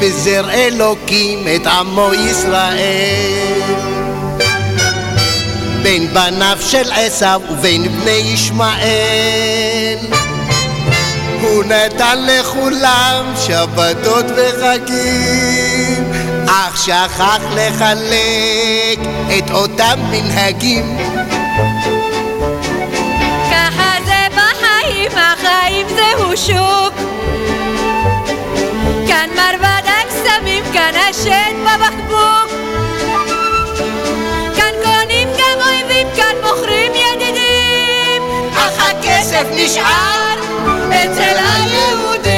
בזר אלוקים את עמו ישראל. בין בניו של עשיו ובין בני ישמעאל. הוא נתן לכולם שבתות וחגים, אך שכח לחלק את אותם מנהגים. ככה זה בחיים, החיים זהו שוק. כאן מרבד הקסמים, כאן השד בבקבוק. כאן קונים גם אויבים, כאן מוכרים ידידים. אך הכסף נשאר אצל היהודים.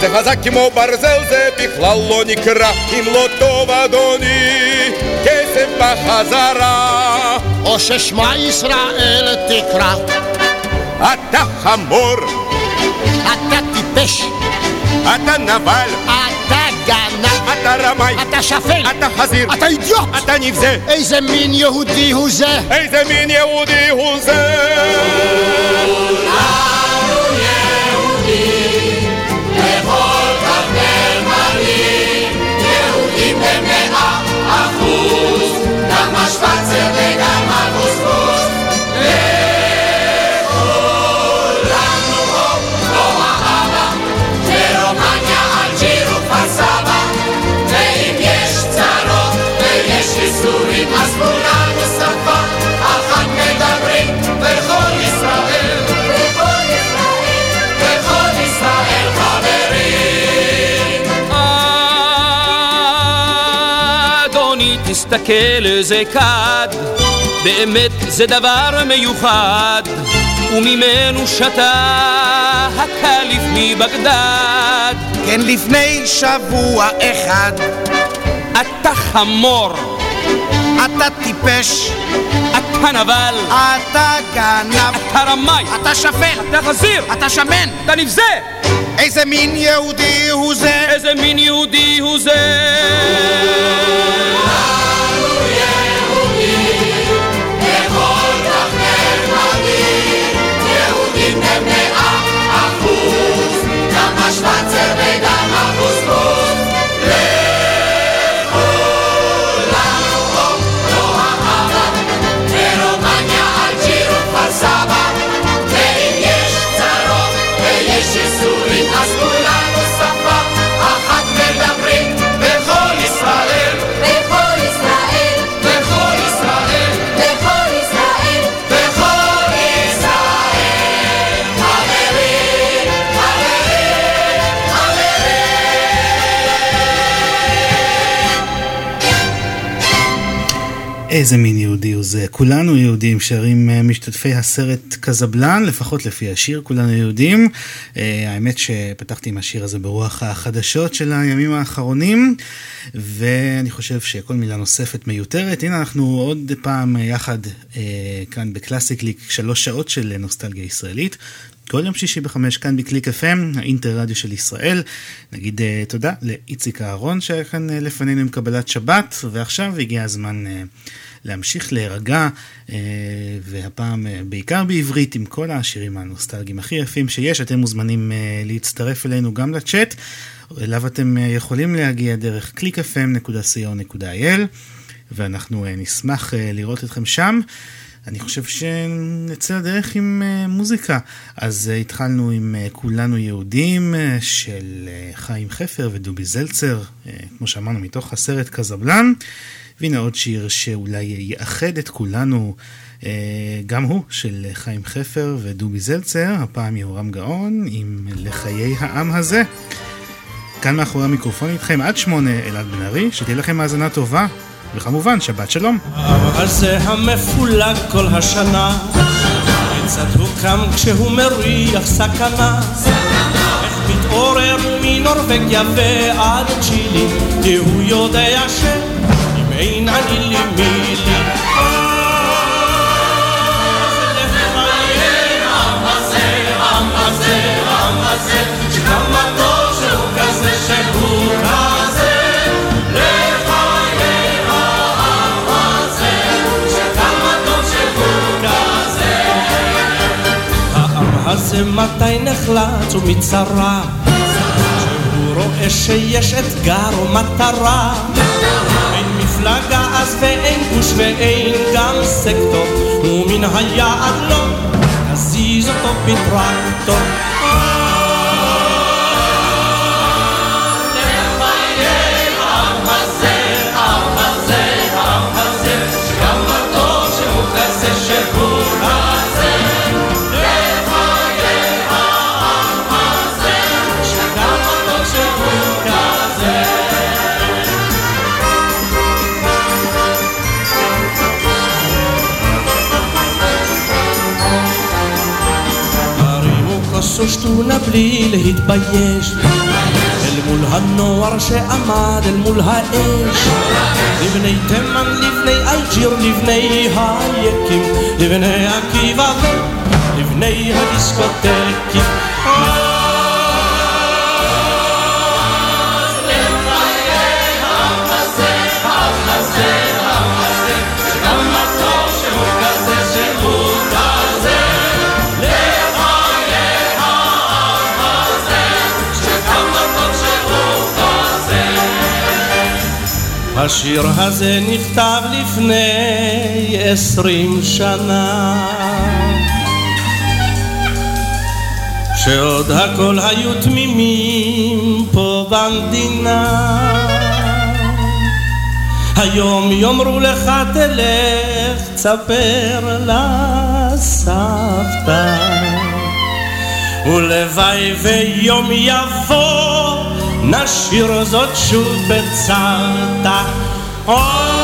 זה חזק כמו ברזל, זה בכלל לא נקרא אם לא טוב אדוני, כסף בחזרה או ששמע ישראל תקרא אתה חמור אתה טיפש אתה נבל אתה גנב אתה רמאי אתה שפל אתה חזיר אתה אידיוט אתה נבזה איזה מין יהודי הוא זה איזה מין יהודי הוא זה סורים, אז כולנו שפה אחת מדברים, וכל ישראל, תסתכל איזה כד, באמת זה דבר מיוחד. וממנו שתה הקליף מבגדד. כן, לפני שבוע אחד. אתה חמור. אתה טיפש, אתה נבל, אתה גנב, אתה רמאי, אתה שפל, אתה חזיר, אתה שמן, אתה נבזה! איזה מין יהודי הוא זה? איזה מין יהודי הוא זה? Schwarze Regal. איזה מין יהודי הוא זה. כולנו יהודים, שרים אה, משתתפי הסרט קזבלן, לפחות לפי השיר, כולנו יהודים. אה, האמת שפתחתי עם השיר הזה ברוח החדשות של הימים האחרונים, ואני חושב שכל מילה נוספת מיותרת. הנה אנחנו עוד פעם יחד אה, כאן בקלאסיקליק, שלוש שעות של נוסטלגיה ישראלית. כל יום שישי בחמש כאן בקליק FM, האינטר רדיו של ישראל. נגיד אה, תודה לאיציק אהרון שהיה כאן אה, לפנינו עם קבלת שבת, ועכשיו הגיע הזמן אה, להמשיך להירגע, uh, והפעם uh, בעיקר בעברית עם כל השירים הנוסטלגיים הכי יפים שיש. אתם מוזמנים uh, להצטרף אלינו גם לצ'אט, אליו אתם יכולים להגיע דרך www.clickfm.co.il, ואנחנו נשמח לראות אתכם שם. אני חושב שנצא לדרך עם מוזיקה. אז התחלנו עם כולנו יהודים של חיים חפר ודובי זלצר, כמו שאמרנו, מתוך הסרט קזבלן. והנה עוד שיר שאולי יאחד את כולנו, uh, גם הוא של חיים חפר ודובי זלצר, הפעם יהורם גאון עם לחיי העם הזה. כאן מאחורי המיקרופון איתכם עד שמונה אלעד בן ארי, שתהיה לכם האזנה טובה. וכמובן, שבת שלום. הזה המפולג כל השנה, כיצד הוא קם כשהוא מריח סכנה? איך מתעורר מנורבגיה ועד צ'ילי, כי הוא יודע שאם שהוא כזה שהוא כזה הזה מתי נחלץ ומצרה? שהוא רואה שיש אתגר או מטרה מפלגה אז ואין גוש ואין גם סקטור ומן היעד לא תזיז אותו בטרקטור ושתונה בלי להתבייש. אל מול הנוער שעמד אל מול האש. לבני תימן, לבני אלג'יר, לבני היקים. לבני עקיבא ולבני הדיסקוטקים השיר הזה נכתב לפני עשרים שנה. שעוד הכל היו תמימים פה במדינה. היום יאמרו לך תלך תספר לסבתא. ולוואי ויום יבוא נשיר זאת שוב בצרתה. הזה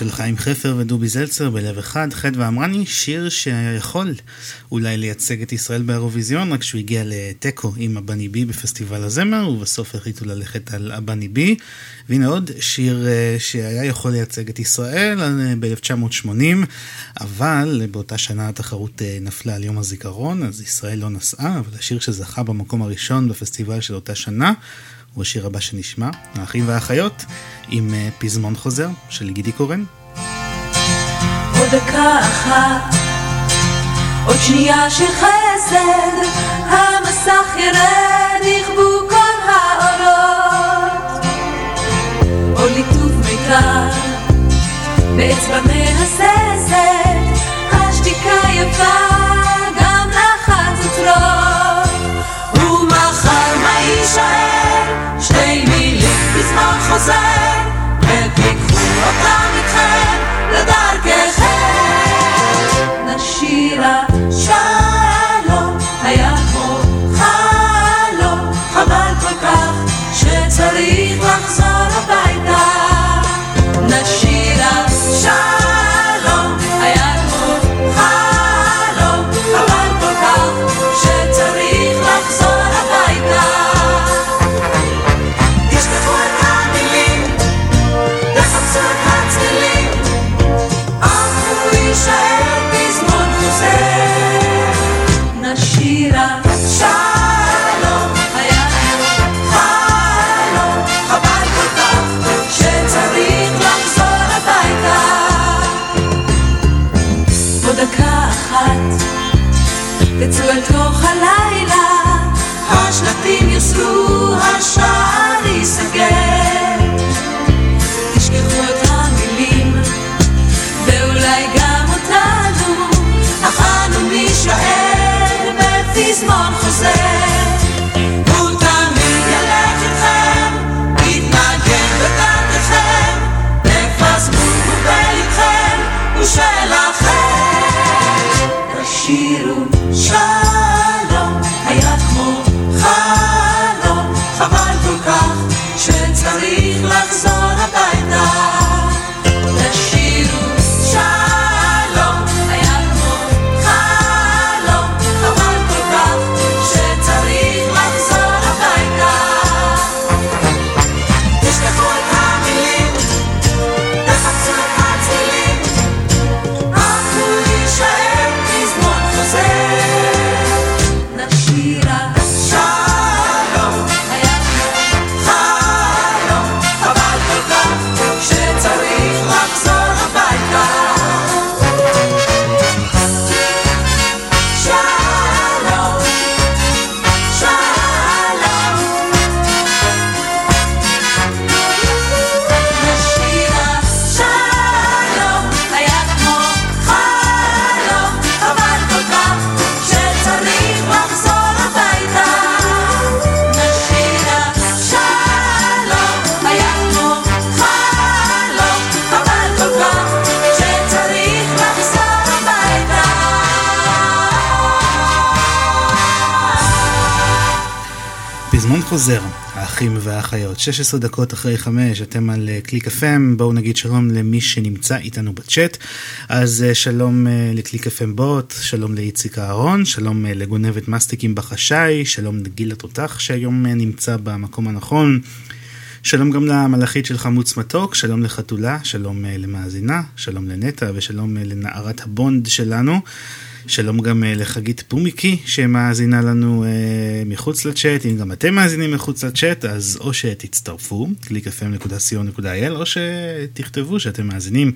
של חיים חפר ודובי זלצר בלב אחד, חטא ואמרני, שיר שיכול אולי לייצג את ישראל באירוויזיון, רק שהוא הגיע לתיקו עם הבני בי בפסטיבל הזמר, ובסוף החליטו ללכת על הבני בי. והנה עוד שיר אה, שהיה יכול לייצג את ישראל אה, ב-1980, אבל באותה שנה התחרות אה, נפלה על יום הזיכרון, אז ישראל לא נסעה, אבל השיר שזכה במקום הראשון בפסטיבל של אותה שנה, הוא השיר הבא שנשמע, האחים והאחיות, עם פזמון חוזר של גידי קורן. עוד דקה אחת, עוד שנייה של חסד, המסך ירד, יכבו כל האורות. עוד ליטוף מיתר, באצבע מהססת, השתיקה יפה, Say. חוזר, האחים והאחיות, 16 דקות אחרי 5, אתם על אה, קליק FM, בואו נגיד שלום למי שנמצא איתנו בצ'אט. אז אה, שלום אה, לקליק FM בוט, שלום לאיציק אהרון, שלום לגונבת מסטיקים בחשאי, שלום לגיל התותח שהיום נמצא במקום הנכון. שלום גם למלאכית של חמוץ מתוק, שלום לחתולה, שלום למאזינה, שלום לנטע ושלום לנערת הבונד שלנו. שלום גם אה, לחגית פומיקי שמאזינה לנו אה, מחוץ לצ'אט, אם גם אתם מאזינים מחוץ לצ'אט אז או שתצטרפו, www.clickfm.co.il או שתכתבו שאתם מאזינים,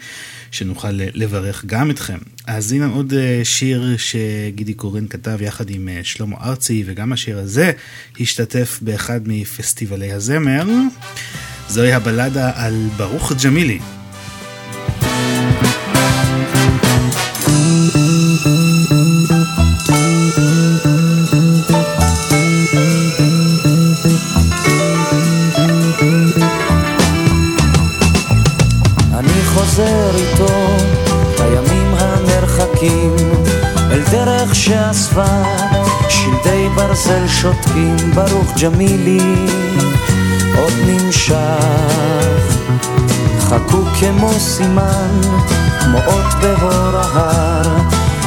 שנוכל אה, לברך גם אתכם. אז הנה עוד שיר שגידי קורן כתב יחד עם שלמה ארצי וגם השיר הזה השתתף באחד מפסטיבלי הזמר. זוהי הבלדה על ברוך ג'מילי. המרחקים אל דרך שאספה שלדי ברזל שותקים ברוך ג'מילי עוד נמשך חקוק כמו סימן, כמו אות בהור ההר,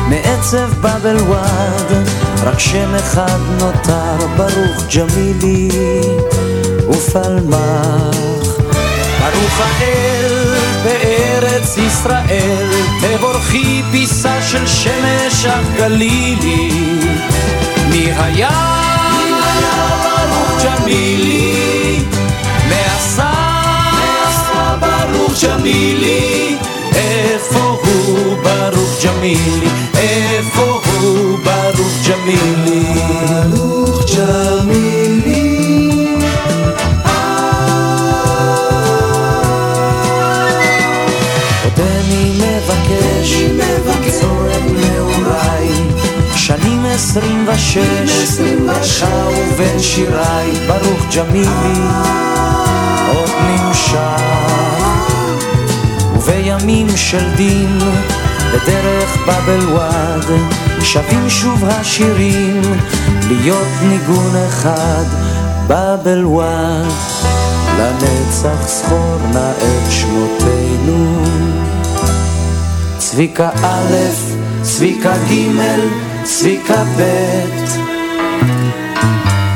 מעצב באבל וואד, רק שם אחד נותר, ברוך ג'מילי ופלמח. ברוך האל בארץ ישראל, תבורכי פיסה של שמש הגלילי. מי היה ברוך ג'מילי, מעשה ברוך ג'מילי, איפה הוא ברוך ג'מילי, איפה הוא ברוך ג'מילי. עשרים ושש, לך ובין שיריי, ברוך ג'מילי, עוד נמשך. ובימים של דין, בדרך באבל וואד, שבים שוב השירים, להיות ניגון אחד, באבל וואד. לנצח זכור נא את שמותינו. צביקה א', צביקה ג', צביקה ב',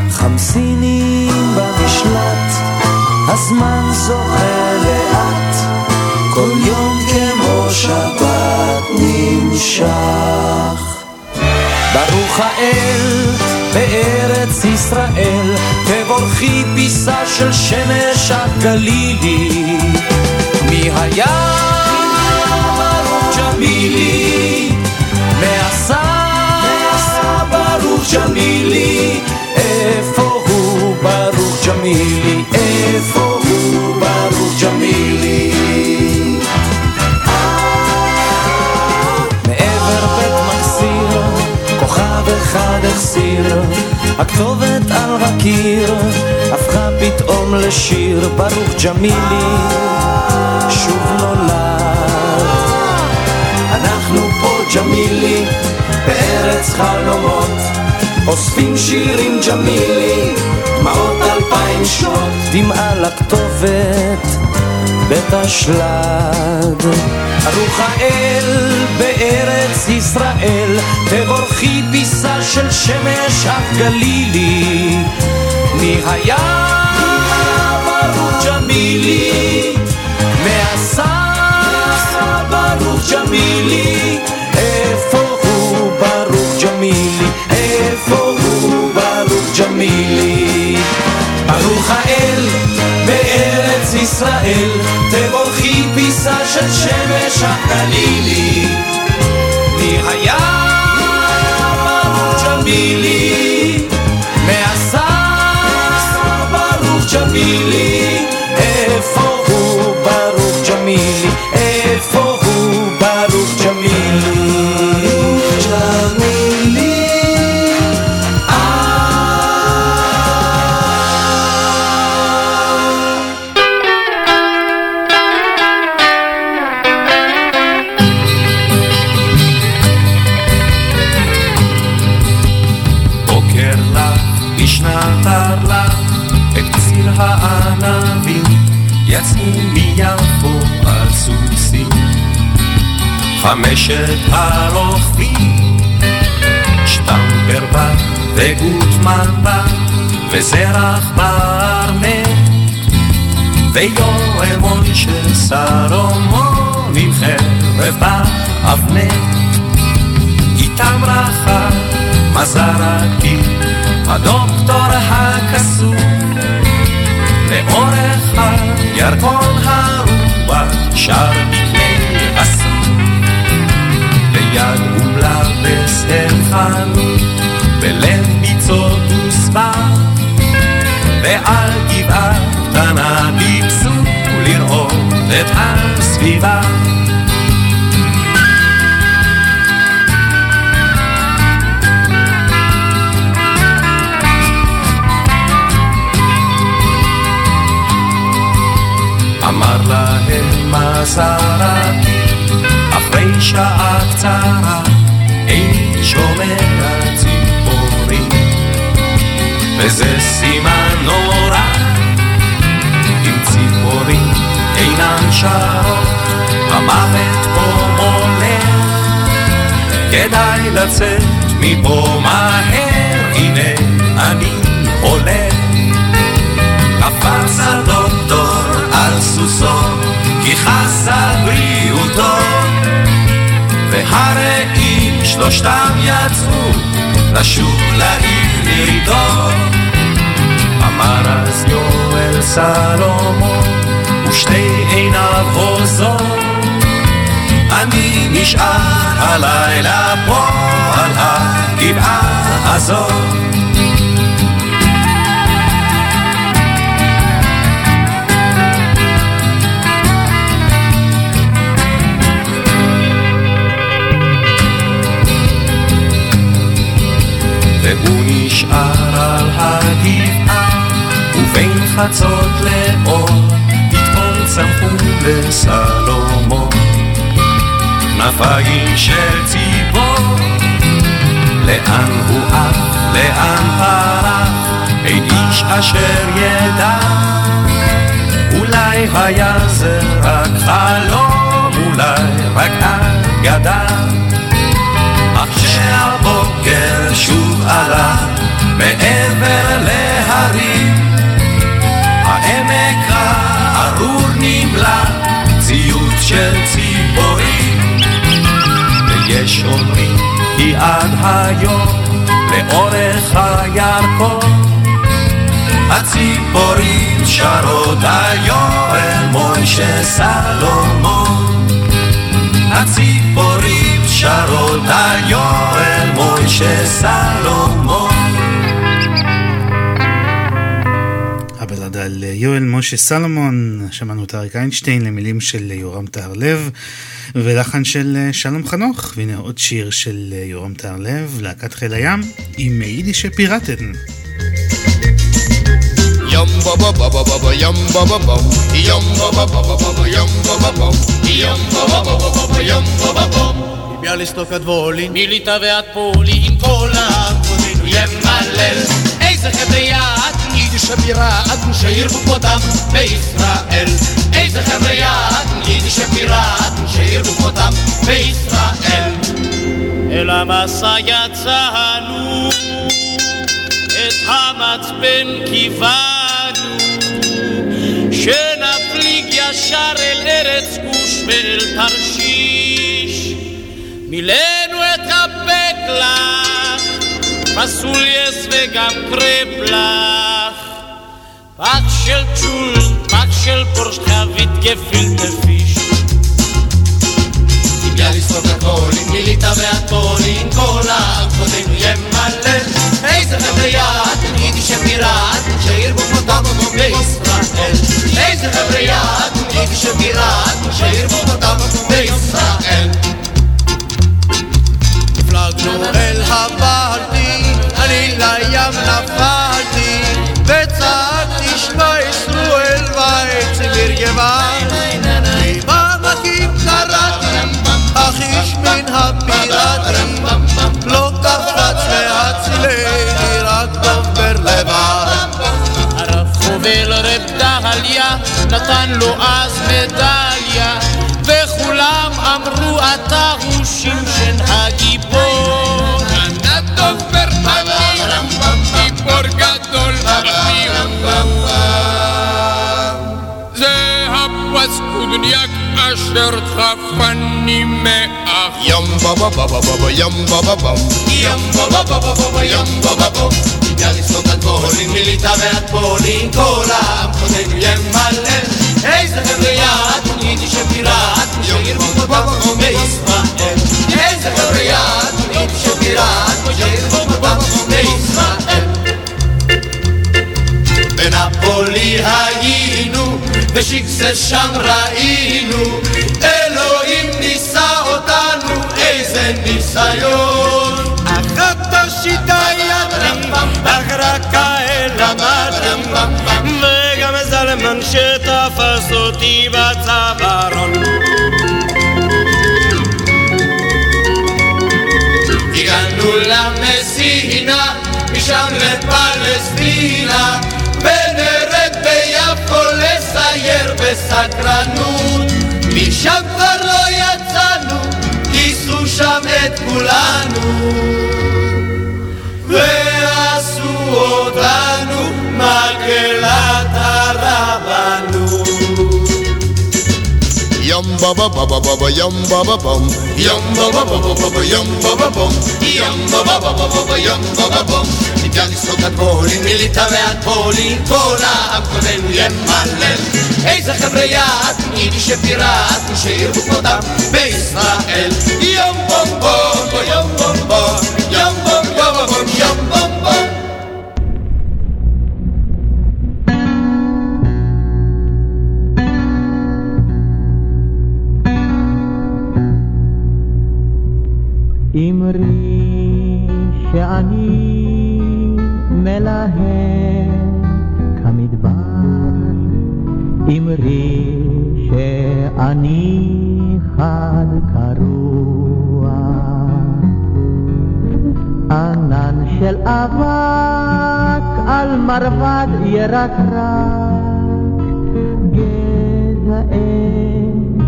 חמסינים במשלט, הזמן זוכה לאט, כל יום כמו שבת נמשך. ברוך האל בארץ ישראל, תבורכי פיסה של שמש הגלילי. מי היה ברוך ג'מילי. איפה הוא ברוך ג'מילי? איפה הוא ברוך ג'מילי? מעבר בית מחסיר, כוכב אחד החסיר, הכתובת על הקיר, הפכה פתאום לשיר, ברוך ג'מילי, שוב נולד. אנחנו פה ג'מילי, בארץ חלומות, אוספים שירים ג'מילי, דמעות אלפיים שנות, דמעה לכתובת. בית. ברוך האל בארץ ישראל, תבורכי פיסה של שמש הגלילי. מי היה ברוך ג'מילי? מעשה ברוך ג'מילי. ברוך האל בארץ ישראל, תבורכי פיסה של שמש הגלילי. מי היה וגוטמן בא, וזרח בארנט, ויואל מוישה סלומון עם חרב באבנט. איתם רחב מזרקי, הדוקטור הקסום, לאורך הירקון הרוח שר בפני אסור, ליד ומלבס הם חנו, בלב ביצות וסבר, ועל גבעה קטנה טיפסו לראות את הסביבה. אמר להם מזרקי, אחרי שעה קצרה, איני שומע וזה סימן נורא, אם ציפורים אינן מאושרות, המוות פה מולך, כדאי לצאת מפה מהר, הנה אני הולך. קפץ הדוקטור על סוסו, כי חס על בריאותו, והרעים שלושתם יצאו לשוב לעיר ירידו. אמר אז יואל סלומון, ושתי עיניו הוזות, אני נשאר הלילה פה על הגבעה הזאת. חצות לאור, פתאום צמחו לסלומון. כנפיים של ציפור, לאן הוא עף, לאן פרח, אין איש אשר ידע. אולי היה זה רק חלום, אולי רק אגדה. אך כשהבוקר שוב עלה מעבר להרים, העמק הארור נמלא ציוץ של ציפורים. ויש אומרים כי עד היום לאורך הירקון הציפורים שרות היואל מוישה סלומון הציפורים שרות היואל מוישה סלומון יואל משה סלומון, שמענו את אריק איינשטיין למילים של יורם טהרלב ולחן של שלום חנוך, והנה עוד שיר של יורם טהרלב, להקת חיל הים, עם יידישה פיראטן. Yum ba ba ba ba ba ba yum ba ba bum. Yum ba ba ba ba ba ba yum ba ba bum. Yum ba ba ba ba ba ba yum ba ba bum. ביאליסטוק עד וולין, מליטא ועד פולין, כל העם כבודנו ימלל. איזה חבר'ה יעד, יידיש הבירה, עד שירבו כבודם בישראל. איזה חבר'ה יעד, יידיש הבירה, עד שירבו כבודם בישראל. אל המסע יצאנו, את המצפן כיוונו, שנפליג ישר אל ארץ כוש ואל תרשיש. מילאנו את הבקלח, פסולייס וגם קרפלח. פח של צ'ול, פח של פורש חבית גפילטה פיש. עם ביאליסטוק עד וולין, מליטא ועד פולין, כל העם כבודנו ימלל. איזה חבר'ה יעד, יידיש הפיראט, שירבו כבודם בישראל. איזה חבר'ה יעד, יידיש הפיראט, שירבו כבודם בישראל. הפלגנו אל אני לים נפלתי, וצעקתי שמע ישראל ואצליר גבעל. ממעמקים קראתי, אך איש מן הפיראטים, לא קפץ להצילני, רק דובר לבד. הרב חובל רב דהליה, נתן לו אז מדליה, וכולם אמרו אתה הוא שמשן הגיבור. דובר ba ba ba ba ba yum ba ba bum. Yum ba ba ba ba ba ba yum ba ba bum. עם ביאליסטוק עד פולין, מליטא ועד פולין, כל העם כבודנו ימלל. איזה חבר'ה יעד, יידיש הפיראט, שירבו כבודם בישראל. איזה חבר'ה יעד, יידיש הפיראט, שירבו כבודם בישראל. בנפולי היינו, ושיקסס שם ראינו, אלוהים ניסה אותנו, איזה ניסיון. אחת השיטה ידעי, אך רק כאל למדתי, וגם זלמן שתפס אותי בצווארון. הגענו למסינה, משם לפלסטינה, בסקרנות. משם כבר לא יצאנו, כיסו שם את כולנו Yum ba ba ba ba ba ba yum ba ba bum Yum ba ba ba ba ba ba yum ba ba bum Yum ba ba ba ba ba ba yum ba ba bum מביאליסטוק עד פולין, מליטא ועד פולין, כל העם קודנו ימלל. איזה חבר'ה יעד, יידיש שפיראט, שירבו כבודם בישראל. יום בום בום, יום בום בום אמרי שאני מלהק כמדבר, אמרי שאני חד כרוע, ענן של אבק על מרבד ירקרק, גזע עץ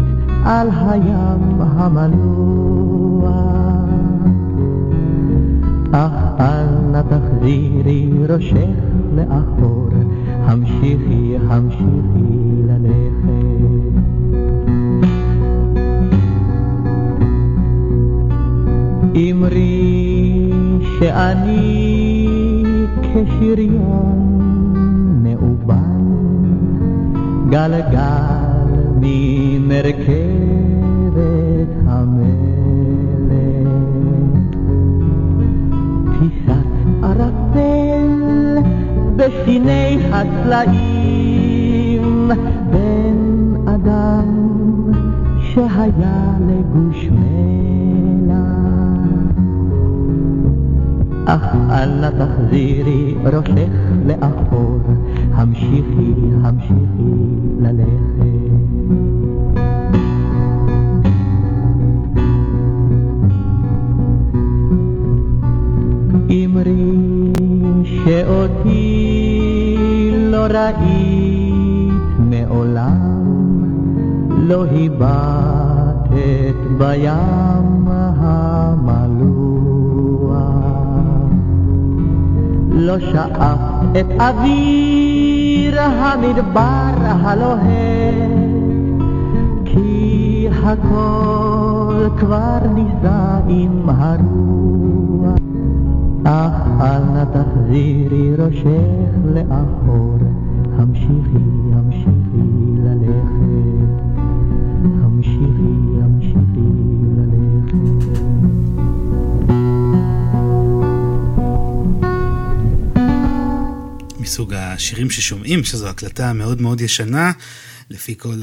על הים המלוח. אך אל נא תחזירי ראשך לאחור, המשיכי, המשיכי ללכת. אמרי שאני כשריון מאובן, גלגל ממרכבת המלך. פיסת ערפל בשיני הסלעים, בן אדם שהיה לגוש מלח. אך אל נא תחזירי ראשך לאחור, המשיכי, המשיכי ללכת. ראית מעולם, לא הבטת בים המלוח, לא שאף את אוויר המדבר הלוהט, כי הכל כבר נישא עם הרוח. אך אל נא תחזירי ראשך לאחור, המשיכי. מסוג השירים ששומעים, שזו הקלטה מאוד מאוד ישנה, לפי כל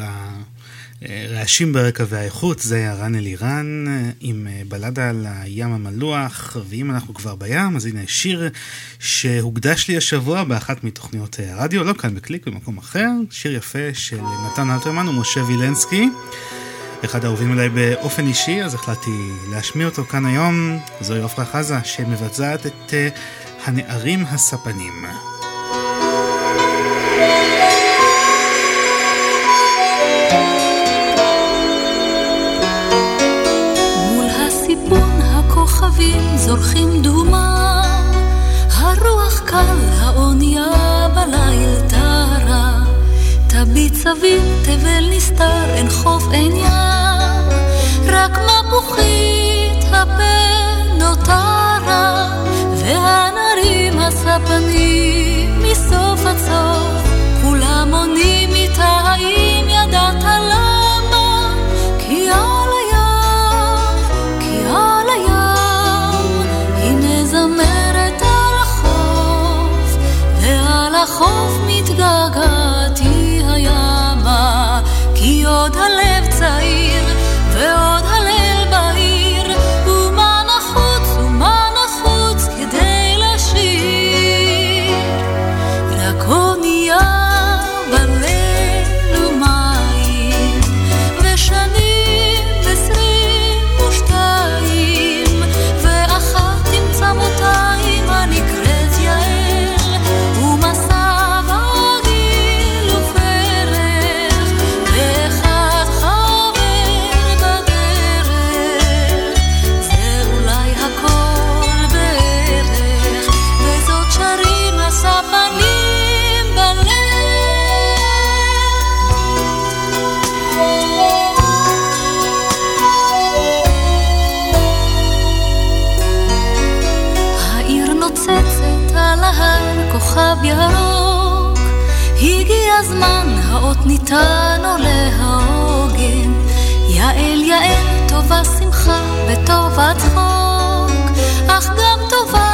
הרעשים ברקע והאיכות, זה היה רן אלירן עם בלדה על הים המלוח, ואם אנחנו כבר בים, אז הנה שיר שהוקדש לי השבוע באחת מתוכניות הרדיו, לא כאן בקליק, במקום אחר, שיר יפה של נתן אלתרמן ומשה וילנסקי. אחד האהובים עליי באופן אישי, אז החלטתי להשמיע אותו כאן היום. זוהי עפרה חזה, שמבצעת את אה, הנערים הספנים. הכוכבים זורחים דומם, הרוח קל, האונייה בליל טרה. תביט סביב, תבל נסתר, אין חוף, אין ים, רק מפוחית הפה נותרה, והנערים הספנים מסוף עד סוף, כולם עונים איתה האם ידעת אותנו להוגן. יעל, יעל, טובה שמחה וטובה צחוק, אך גם טובה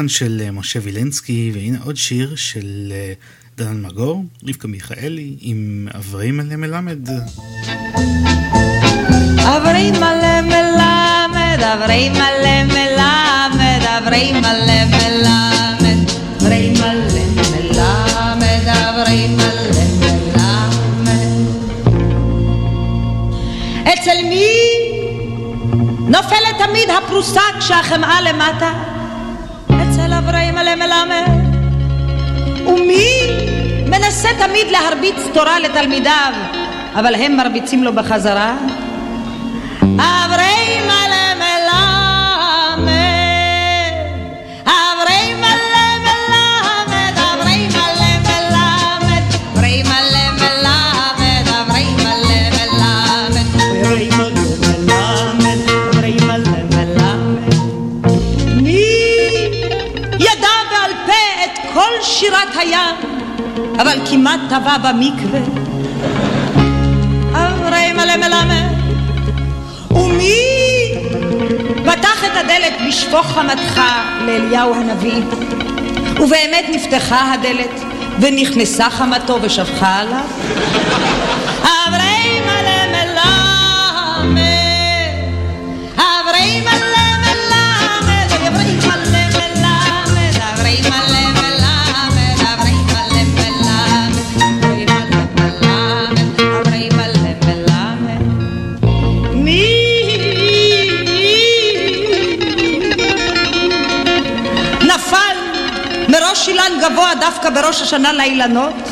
לחן של אה, משה וילנסקי, והנה עוד שיר של אה, דן אלמגור, רבקה מיכאלי, עם אברי מלא מלמד. אברי מלא מלמד, אברי מלא מלמד, אברי מלא מלמד, אברי מלא מלמד, מלמד. אצל מי נופלת תמיד הפרוסה כשהחמאה למטה? אברי מלא מלמד. ומי מנסה תמיד להרביץ תורה לתלמידיו, אבל הם מרביצים לו בחזרה? הים, אבל כמעט טבע במקווה? אברי מלא מלמד. ומי פתח את הדלת בשפוך חמתך לאליהו הנביא? ובאמת נפתחה הדלת ונכנסה חמתו ושפכה עליו? גבוה דווקא בראש השנה לאילנות?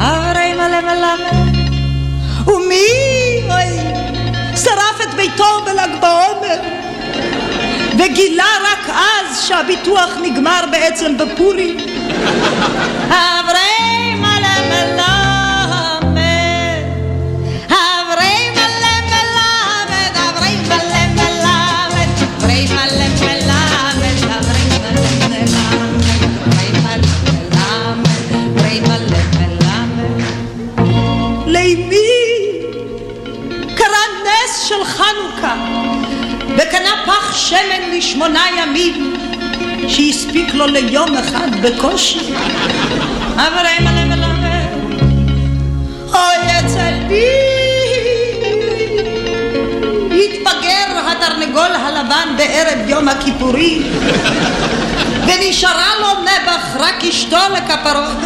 אברי מלא מלמד. ומי, אוי, שרף את ביתו בל"ג בעומר וגילה רק אז שהביטוח נגמר בעצם בפורים? אברי וקנה פח שמן לשמונה ימים שהספיק לו ליום אחד בקושי. אברי מלא מלמד, אוי אצל מי התבגר התרנגול הלבן בערב יום הכיפורים ונשארה לו נעבך רק אשתו לכפרות.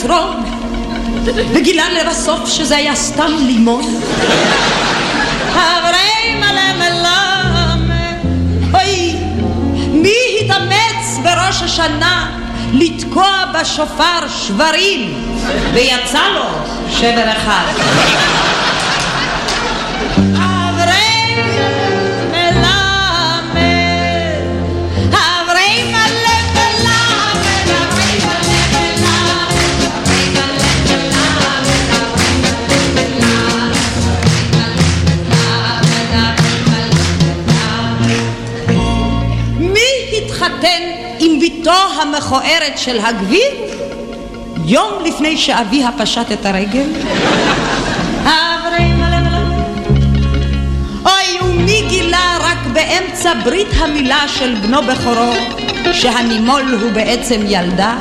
האתרוג וגילה לבסוף שזה היה סתם לימון. אברי מלא מלמד אוי מי התאמץ בראש השנה לתקוע בשופר שברים ויצא לו שבר אחד המכוערת של הגביר, יום לפני שאביה פשט את הרגל. אוי, ומי גילה רק באמצע ברית המילה של בנו בכורו, שהנימול הוא בעצם ילדה?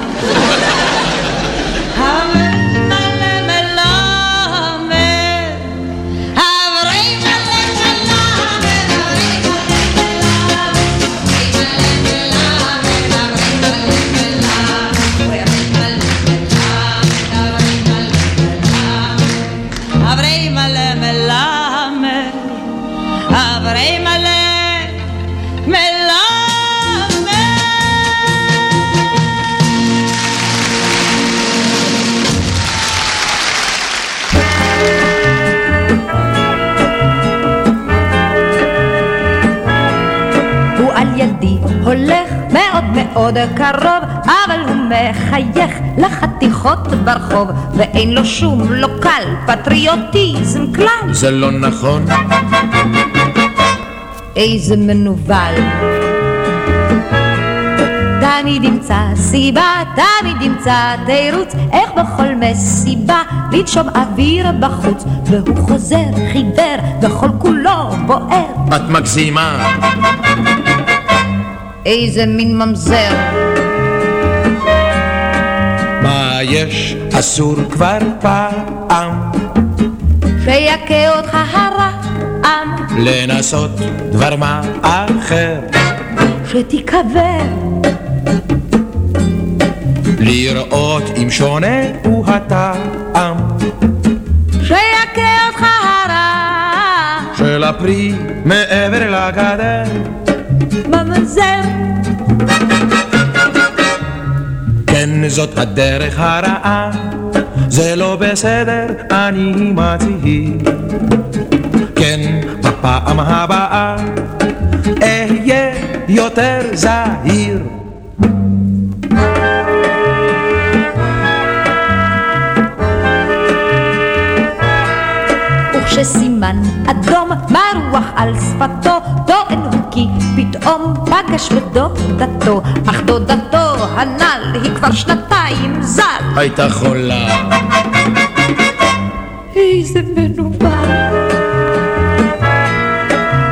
קרוב, אבל הוא מחייך לחתיכות ברחוב, ואין לו שום לוקל פטריוטיזם כלל. זה לא נכון, איזה מנוול. תמיד ימצא סיבה, תמיד ימצא תירוץ, איך בכל מסיבה לנשום אוויר בחוץ, והוא חוזר חיוור, וכל כולו בוער. את מגזימה. איזה מין ממזר. מה יש? אסור כבר פעם שיכה אותך הרעם, לנסות דבר מה אחר, שתיקבר. לראות אם שונה הוא הטעם שיכה אותך הרעם, של הפרי מעבר לגדר. ממזר. כן, זאת הדרך הרעה, זה לא בסדר, אני מציע. כן, בפעם הבאה אהיה יותר זהיר. וכשסימן אדום מרוח על שפתו, טוען כי פתאום פגש בדודתו, אך דודתו הנ"ל היא כבר שנתיים ז"ל. הייתה חולה. איזה מנוול.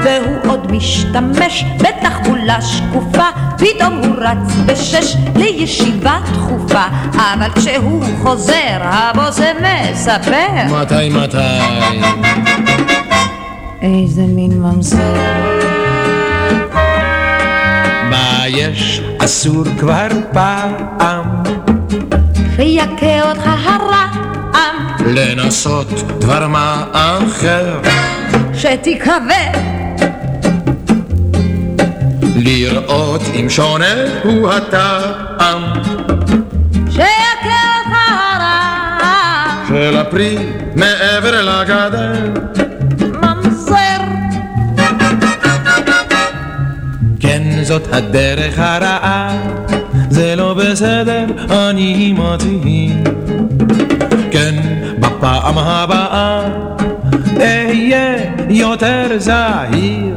והוא עוד משתמש בתחבולה שקופה, פתאום הוא רץ בשש לישיבה דחופה, אבל כשהוא חוזר הבוס מספר. מתי מתי? איזה מין ממזר. מה יש? אסור כבר פעם שיכה אותך הרעם, לנסות דבר מה אחר, שתיקבר. לראות אם שונה הוא הטעם שיכה אותך הרעם, של הפרי מעבר לגדר. זאת הדרך הרעה, זה לא בסדר, אני מציע. כן, בפעם הבאה אהיה יותר זהיר.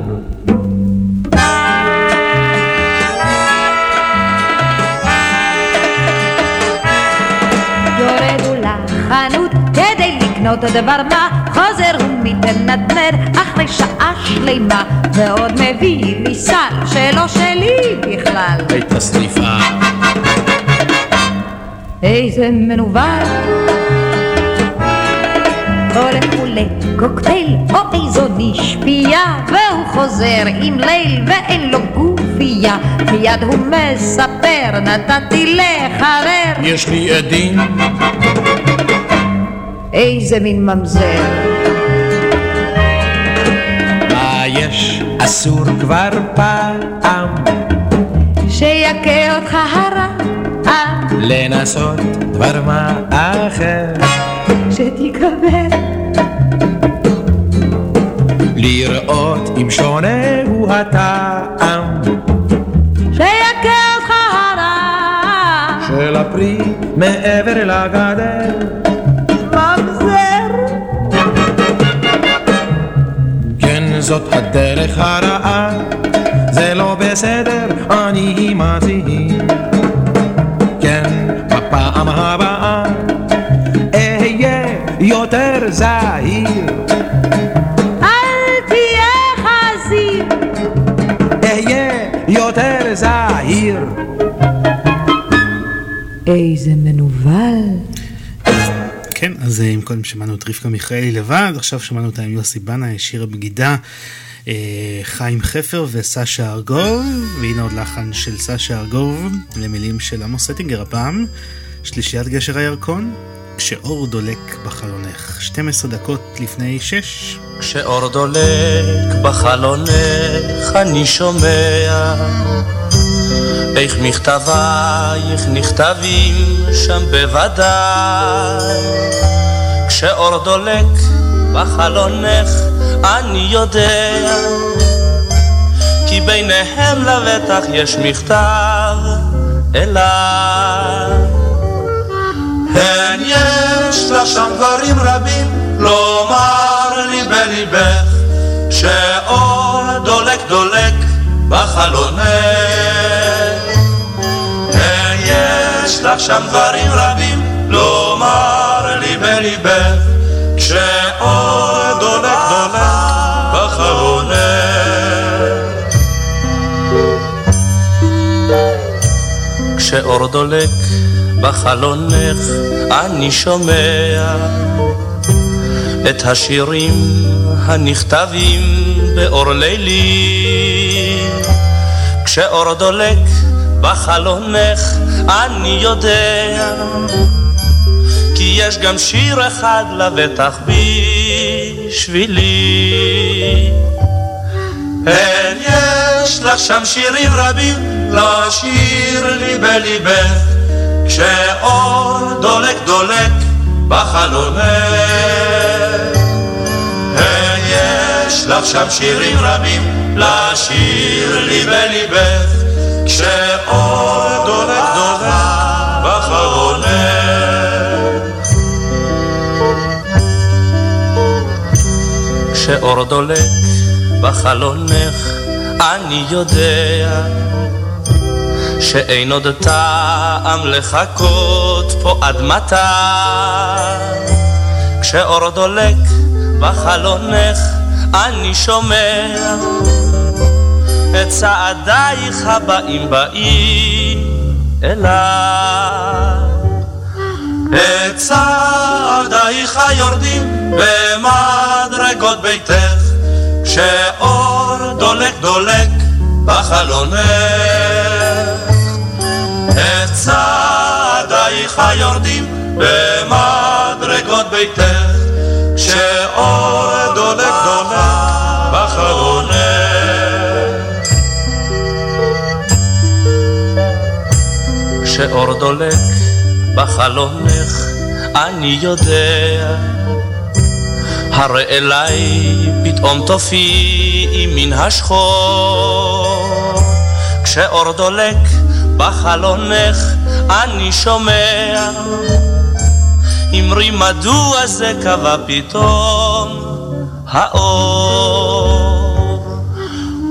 יורד הוא לחנות כדי לקנות דבר מה, חוזר ומתנדנד אחרי שעה שלמה, ועוד מביא לי סל שלא שלי בכלל. הייתה שריפה. איזה מנוול. הולך הוא לקוקטייל או איזו נשפייה, והוא חוזר עם ליל ואין לו גופייה, מיד הוא מספר נתתי לחבר. יש לי עדים, איזה מין ממזר. מה יש? אסור כבר פעם שיכה אותך הרעם, לנסות דבר מה אחר, שתיקבר. לראות אם שונה הוא הטעם שיכה אותך הרעם, של הפרי מעבר לגדר. זאת הדרך הרעה, זה לא בסדר, אני מציע. בפעם הבאה אהיה יותר זהיר. אל תהיה חזיר. אהיה יותר זהיר. איזה מנוול. אז אם קודם שמענו את רבקה מיכאלי לבד, עכשיו שמענו אותה עם יוסי בנה, שיר הבגידה, אה, חיים חפר וסשה ארגוב, והנה עוד לחן של סשה ארגוב, למילים של עמוס סטינגר הפעם, שלישיית גשר הירקון, כשאור דולק בחלונך, 12 דקות לפני 6. כשאור דולק בחלונך אני שומע איך מכתבייך נכתבים שם בוודאי כשאור דולק בחלונך אני יודע כי ביניהם לבטח יש מכתב אליי. הן יש לך שם דברים רבים לומר לי בליבך שאור דולק דולק בחלונך. הן יש לך שם דברים רבים לומר לי בליבך כשאור דולק דולק בחלונך כשאור דולק בחלונך אני שומע את השירים הנכתבים באור לילי. כשאור דולק בחלונך אני יודע יש גם שיר אחד לבטח בשבילי. הן יש לך שם שירים רבים לשיר לי בליבך. כשאור דולק דולק בחלונך. הן יש לך שם שירים רבים לשיר לי בליבך. כשאור כשאור דולק בחלונך אני יודע שאין עוד טעם לחכות פה עד מתי. כשאור דולק בחלונך אני שומע את צעדייך הבאים באים אליי. את צעדייך יורדים במדרגות ביתך כשאור דולק דולק בחלונך. את צעדייך יורדים במדרגות ביתך כשאור דולק דולק בחלונך. כשאור דולק בחלונך אני יודע הרי אליי פתאום תופיעי מן השחור. כשאור דולק בחלונך אני שומע. אמרי מדוע זה קבע פתאום האור?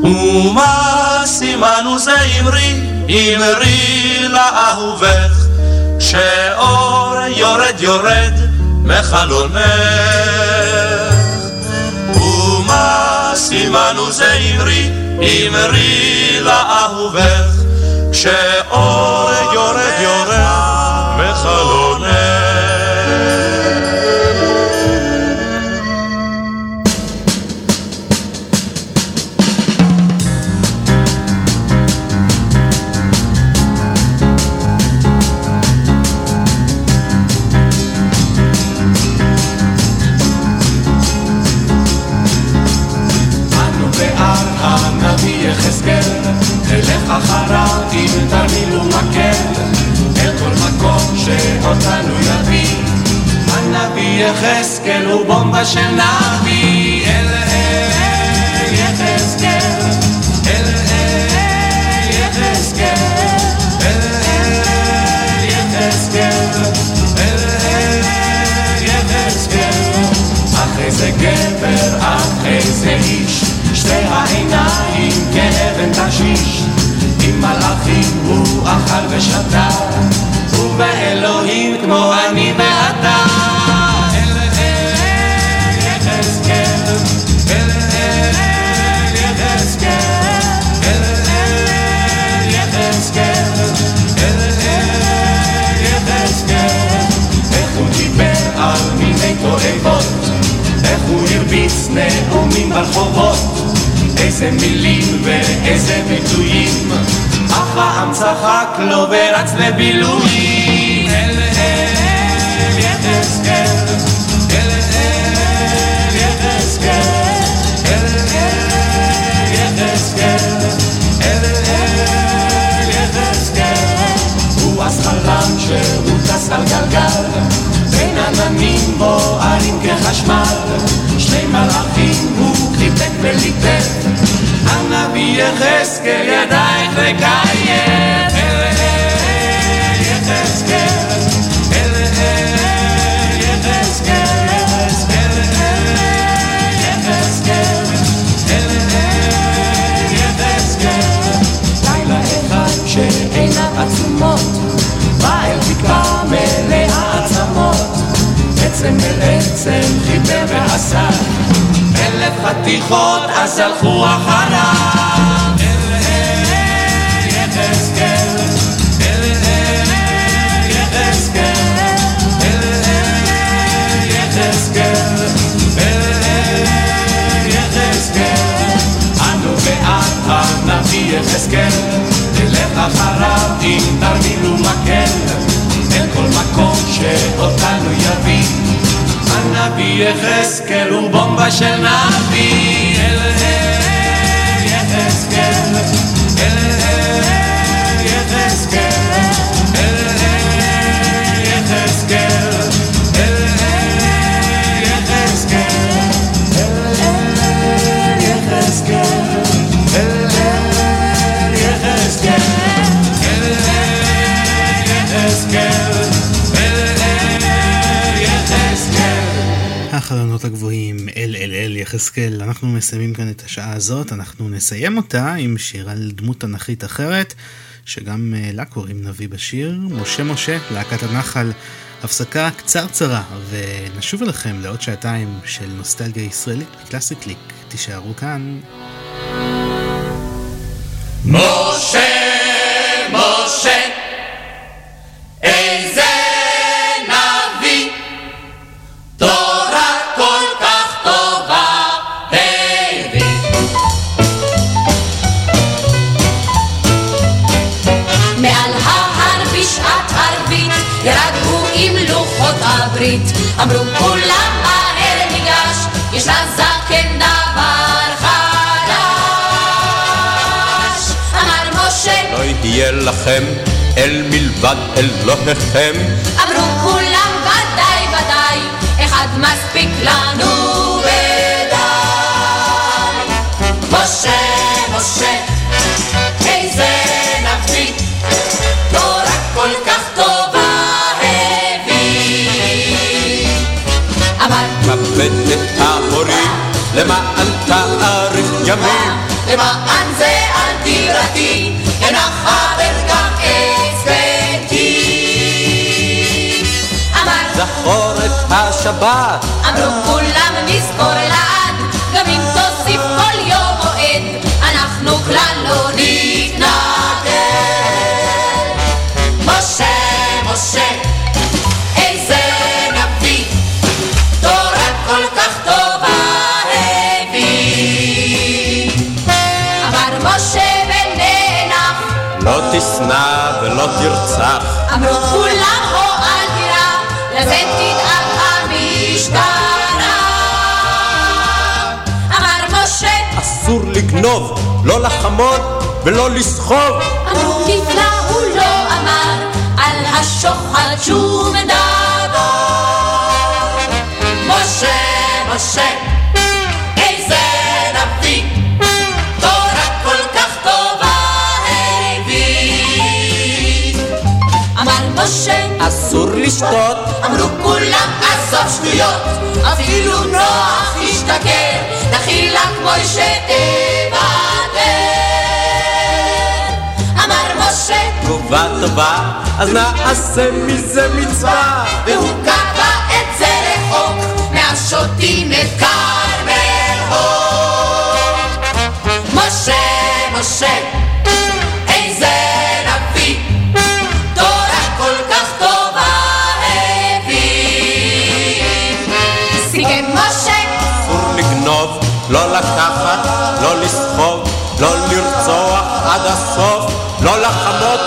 ומה סימנו זה אמרי, אמרי לאהובך, שאור יורד יורד מחלונך. סימנו זה אמרי, אמרי לאהובך, שאור אחריו עם תרמיל ומקל, אל כל מקום שאותנו יביא. הנביא יחזקאל הוא בומבה של נביא, אל אל יחזקאל, אל אל יחזקאל, אל אל יחזקאל, אל אל יחזקאל. אחרי זה גבר, אחרי זה איש, שתי העיניים כאבן תשיש. עם מלאכים הוא אכל ושתה, ובאלוהים כמו אני ואתה. אל אל יחזקאל, אל אל יחזקאל, אל אל יחזקאל, אל אל יחזקאל. איך הוא דיבר על מיני תועבות, איך הוא הרביץ נאומים ברחובות, איזה מילים ואיזה ביטויים, אף פעם צחק לו ורץ לבילויים. אל אל יחזקאל, אל אל יחזקאל, אל אל יחזקאל, אל אל יחזקאל. הוא אז חלם שהוא טס על גלגל, בין עננים בוערים כחשמל, שני מלאכים הוא חיבק וליטף, הנביא יחזקאל ידייך לקיים. אל אל יחזקאל, אל אל יחזקאל, אל אל יחזקאל, אל אל יחזקאל. לילה אחד שעיניו עצומות, בא אל תקווה מלאה עצמות, עצם אל עצם חיבר ועשה, אלף חתיכות אז הלכו אחריו. אל אל יחזקאל, אל אל יחזקאל, אל אל יחזקאל, אל אל יחזקאל. אנו ואת הנביא יחזקאל, נלך אחריו עם תרמיל ומקל, אל כל מקום שאותנו יביא. הנביא יחזקאל הוא בומבה של נביא. אל אל יחזקאל, אל אל החלונות הגבוהים אל אל אל יחזקאל. אנחנו מסיימים כאן את השעה הזאת, אנחנו נסיים אותה עם שיר על דמות תנכית אחרת, שגם אה, לה קוראים נביא בשיר, משה משה, להקת הנחל. הפסקה קצרצרה, ונשוב אליכם לעוד שעתיים של נוסטלגיה ישראלית בקלאסי קליק. תישארו כאן. משה, יהיה לכם אל מלבד אלוהיכם. אמרו כולם ודאי ודאי אחד מספיק לנו ודי משה משה איזה נביא תורה כל כך טובה הביא אמר כבד את ההורים למען תאריך ימים. למען זה על דירתי הנח חבר זכור את השבת. אמרו כולם נזכור לעד גם אם תוסיף כל יום מועד אנחנו כלל לא נתנגד. משה משה איזה נביא תורה כל כך טובה הביא אמר משה ונאנח לא תשנא ולא תרצח. אמרו כולם לא לחמוד ולא לסחוב. אמרו נפלא הוא לא אמר על השוחד שום דבר משה משה איזה נביא. תורה כל כך טובה הביא. אמר משה אסור לשתות. אמרו כולם עזוב שטויות. אפילו נוח השתכר נחילה כמו שתוותר קובע טובה, אז נעשה מזה מצווה. והוא קבע את זה לחוק, מהשוטים את כרמל משה, משה. לא לקחת, לא לסחוב, לא לרצוח עד הסוף, לא לחמוד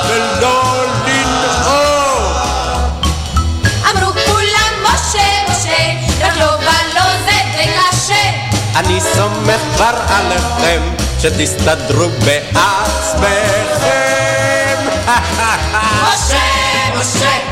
אני סומך כבר עליכם, שתסתדרו בעצמכם. משה, משה,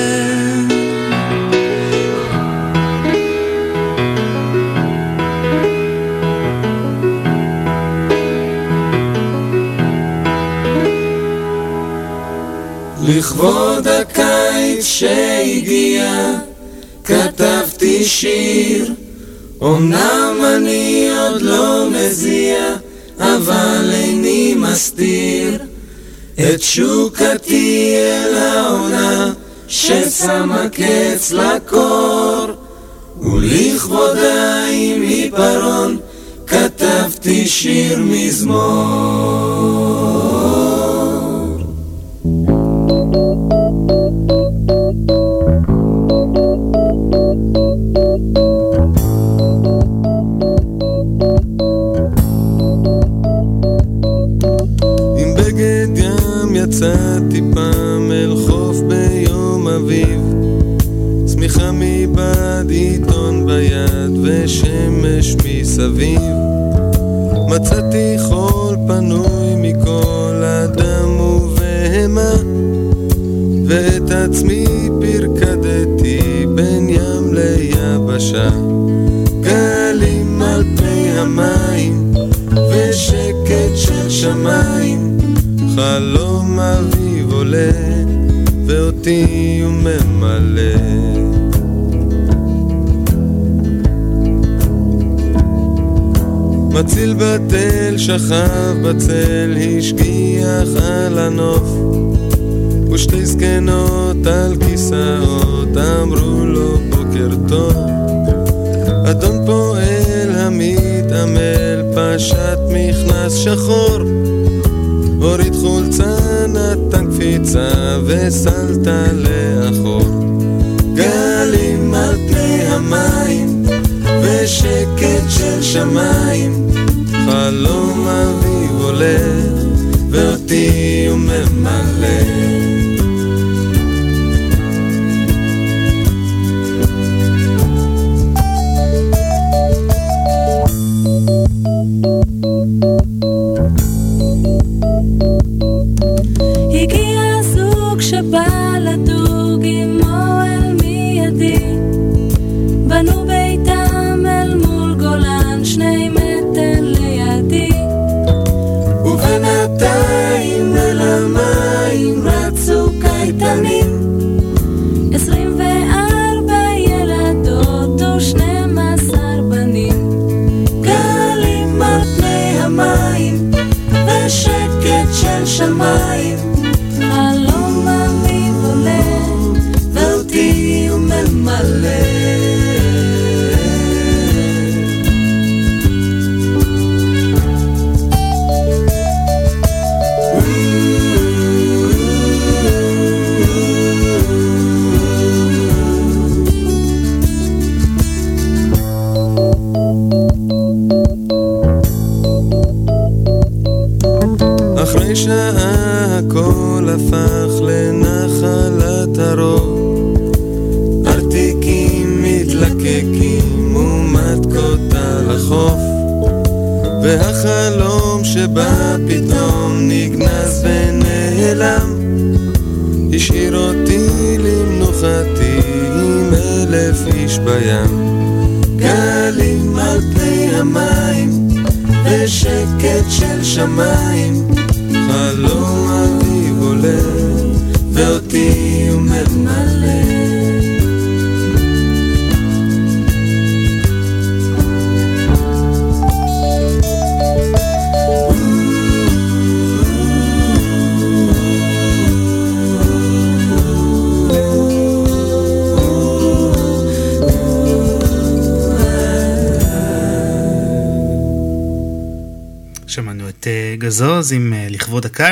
לכבוד הקיץ שהגיע, כתבתי שיר. אמנם אני עוד לא מזיע, אבל איני מסתיר את תשוקתי אל העונה, ששמה קץ לקור. ולכבודה עם עיפרון, כתבתי שיר מזמור. מסביב מצאתי בתל שכב בצל השגיח על הנוף. ושתי זקנות על כיסאות אמרו לו בוקר טוב. אדון פועל המתעמל פשט מכנס שחור. הוריד חולצה, נתן קפיצה וסלת לאחור. גלים על פני המים ושקט של שמיים חלום אביב עולה ואותי הוא ממלא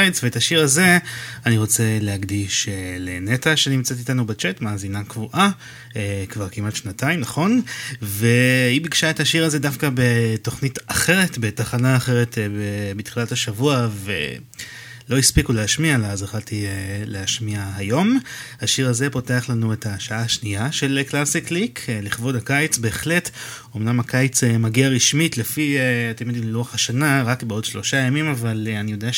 הקיץ, ואת השיר הזה אני רוצה להקדיש אה, לנטע שנמצאת איתנו בצ'אט, מאזינה קבועה, אה, כבר כמעט שנתיים, נכון? והיא ביקשה את השיר הזה דווקא בתוכנית אחרת, בתחנה אחרת בתחילת השבוע, ו... לא הספיקו להשמיע לה, אז החלטתי uh, להשמיע היום. השיר הזה פותח לנו את השעה השנייה של קלאסי קליק, uh, לכבוד הקיץ, בהחלט. אמנם הקיץ uh, מגיע רשמית לפי, uh, אתם יודעים, לוח השנה, רק בעוד שלושה ימים, אבל uh, אני יודע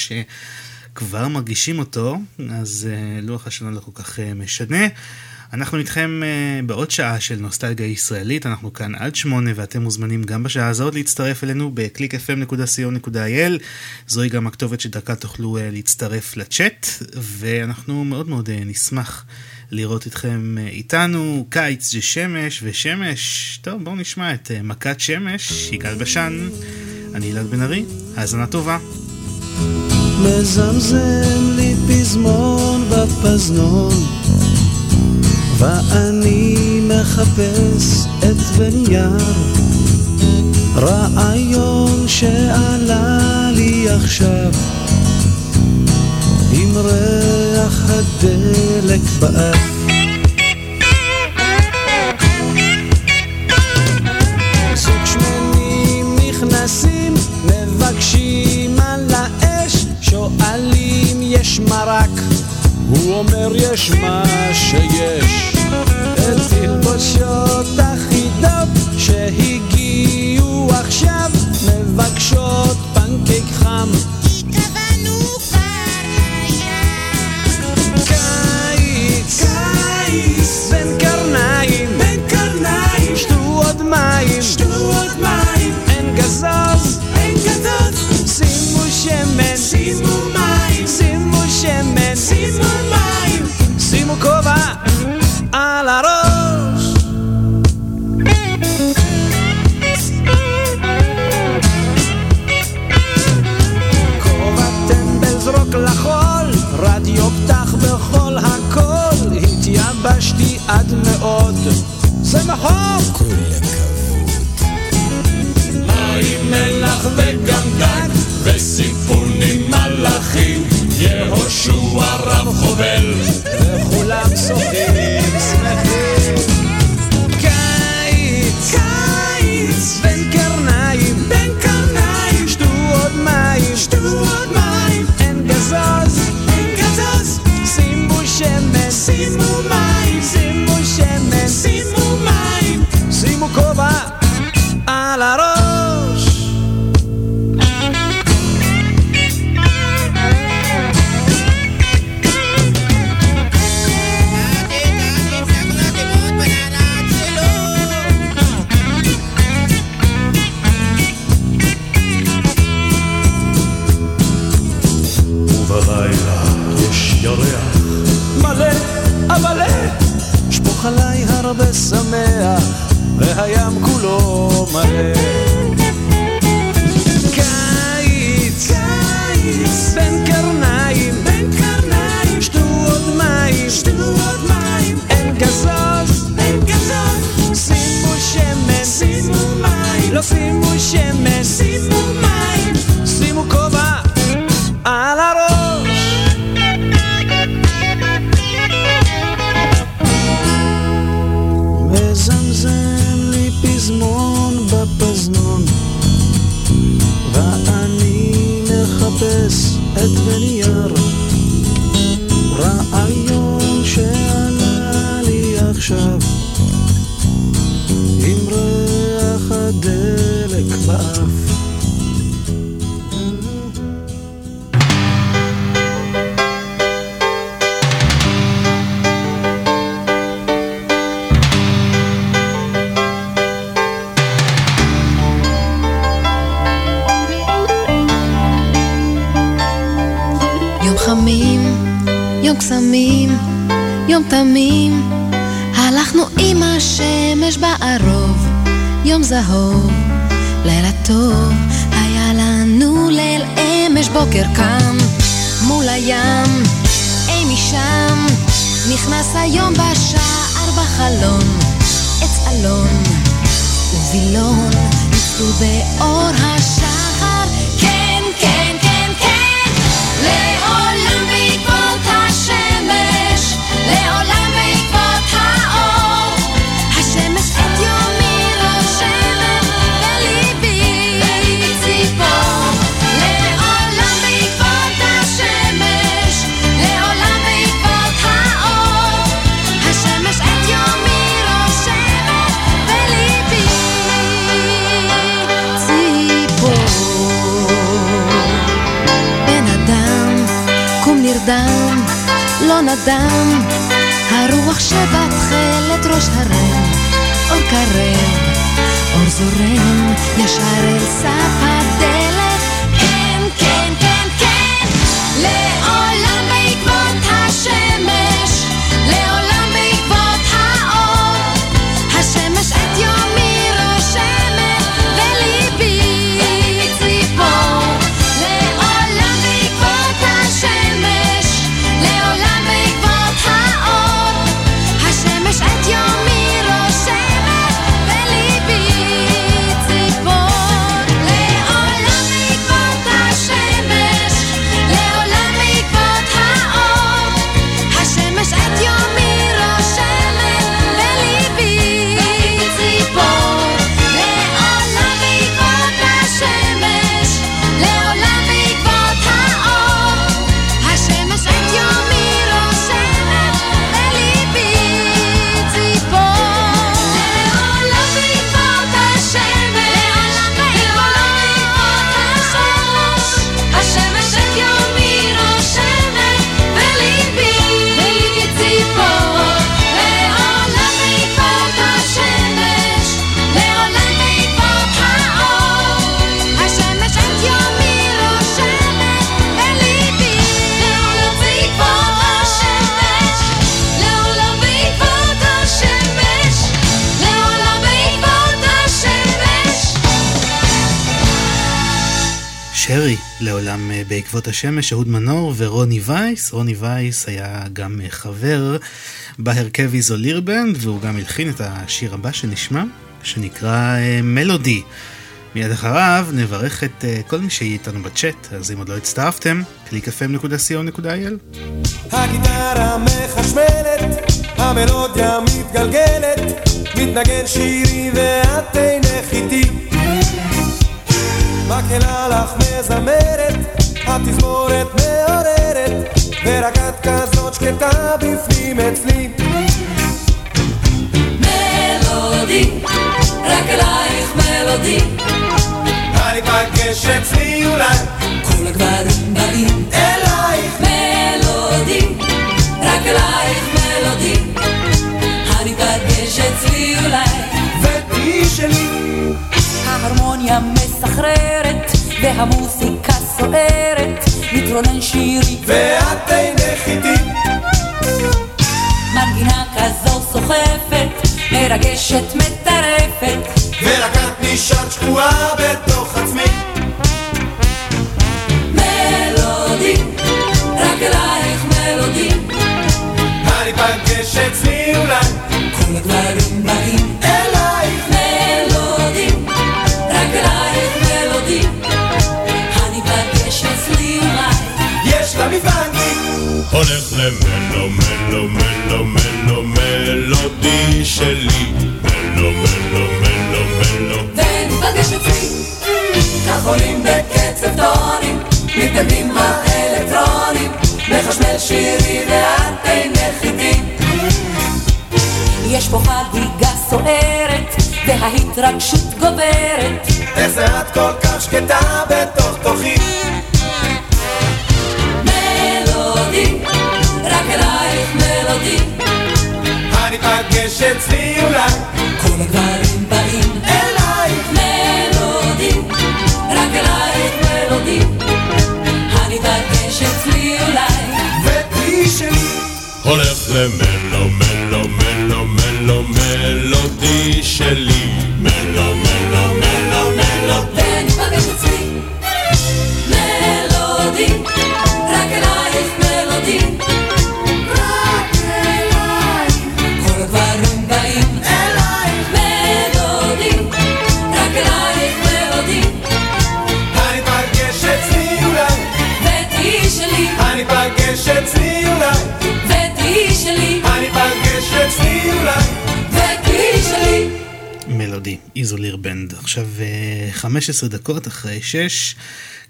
שכבר מרגישים אותו, אז uh, לוח השנה לא כל כך uh, משנה. אנחנו איתכם uh, בעוד שעה של נוסטלגיה ישראלית, אנחנו כאן עד שמונה ואתם מוזמנים גם בשעה הזאת להצטרף אלינו ב-clickfm.co.il זוהי גם הכתובת שדרכה תוכלו uh, להצטרף לצ'אט ואנחנו מאוד מאוד uh, נשמח לראות אתכם uh, איתנו, קיץ זה שמש ושמש, טוב בואו נשמע את uh, מכת שמש, יגאל בשן, אני אילן בן ארי, האזנה טובה. מזמזם לי פזמון בפזנון ואני מחפש את בנייר. רעיון שעלה לי עכשיו עם ריח הדלק באף יש מרק הוא אומר יש מה שיש. תלבושות אחידות שהגיעו עכשיו מבקשות פנקק חם. אין גזוז, אין גזוז, שימו שמן, שימו הראש. כובע טמבל זרוק לחול, רדיו פתח בכל הכל, התייבשתי עד מאוד. זה מחוק! כולם כבוד. מים מלח וגם דג, וסיפונים מלאכים, יהושע רב חובל. וכולם צוחקים. שמן, שימו בעקבות השמש, אהוד מנור ורוני וייס. רוני וייס היה גם אה, חבר בהרכב איזולירבנד, והוא גם הלחין את השיר הבא שנשמע, שנקרא אה, מלודי. מיד אחריו נברך את אה, כל מי שיהיה איתנו בצ'אט, אז אם עוד לא הצטרפתם, www.clickfm.co.il. מקהלה לך מזמרת, התזמורת מעוררת, ורק את כזאת שקטה בפנים אצלי. מלודי, רק אלייך מלודי. אני פגש אצלי אולי, כל הגברים באים אלייך. מלודי, רק אלייך מלודי. אני פגש אצלי אולי. ותהי שלי. ההרמוניה מסחררת והמוסיקה סוערת מתרונן שירי ואת אינך איתי. מנגינה כזו סוחפת מרגשת מטרפת ורק את נשארת שקועה בתוך עצמי. מלודי, רק אלייך מלודי. אני פגש אצלי אולי, כל הגברים באים הולך למלו מלו מלו מלו מלודי שלי מלו מלו מלו מלו וניפגש אצלי. כך עולים בקצב טונים, מתקדמים האלקטרונים, מחשמל שירי ואת אינך איתי. יש פה חגיגה סוערת וההתרגשות גוברת איך זה את כל כך שקטה בתוך תוכי. אני פגש אצלי אולי, כל הגברים באים אלייך. מלודי, רק אלייך מלודי. אני פגש אצלי אולי. ותהי שלי. הולך למלו מלו מלו מלו מלודי שלי מלו מלו מלודי, איזוליר בנד. עכשיו אה, 15 דקות אחרי 6,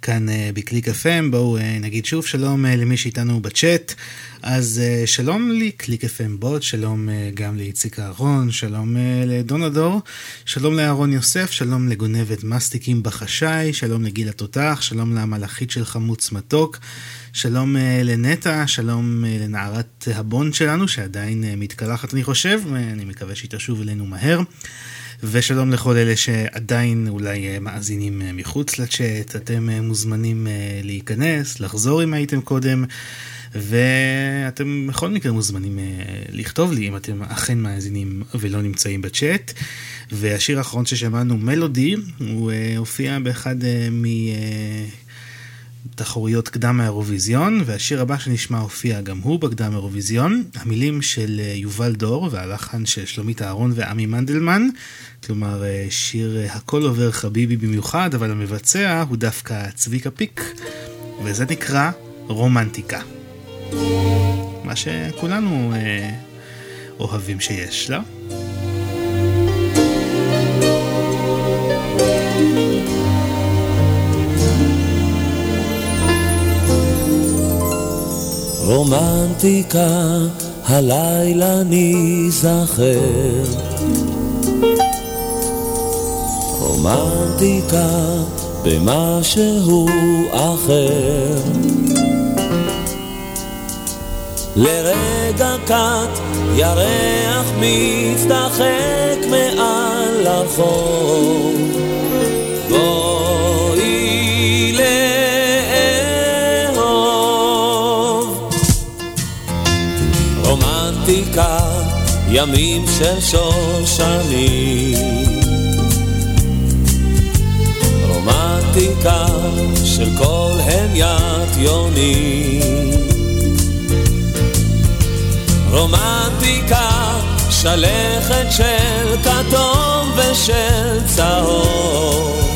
כאן אה, בקליק FM, בואו אה, נגיד שוב שלום אה, למי שאיתנו בצ'אט. אז אה, שלום לי, קליק FM בוט, שלום אה, גם לאיציק אהרון, שלום אה, לדונדור, שלום לאהרון יוסף, שלום לגונבת מסטיקים בחשאי, שלום לגיל התותח, שלום למלאכית של חמוץ מתוק. שלום אה, לנטע, שלום אה, לנערת הבונד שלנו שעדיין אה, מתקלחת אני חושב, אני מקווה שהיא תשוב אלינו מהר. ושלום לכל אלה שעדיין אולי אה, מאזינים אה, מחוץ לצ'אט, אתם אה, מוזמנים להיכנס, לחזור אם הייתם קודם, ואתם בכל מקרה מוזמנים לכתוב לי אם אתם אכן מאזינים ולא נמצאים בצ'אט. והשיר האחרון ששמענו, מלודי, הוא הופיע באחד מ... תחרויות קדם האירוויזיון, והשיר הבא שנשמע הופיע גם הוא בקדם האירוויזיון. המילים של אה, יובל דור והלחן של שלומית אהרון ועמי מנדלמן, כלומר אה, שיר אה, הכל עובר חביבי במיוחד, אבל המבצע הוא דווקא צביקה פיק, וזה נקרא רומנטיקה. מה שכולנו אה, אוהבים שיש, לא? רומנטיקה, הלילה ניזכר. רומנטיקה במשהו אחר. לרגע קט ירח מצטחק מעל הרחוב. ימים של שושנים. רומנטיקה של כל המיית יונים. רומנטיקה שלכת של כתום ושל צהוב.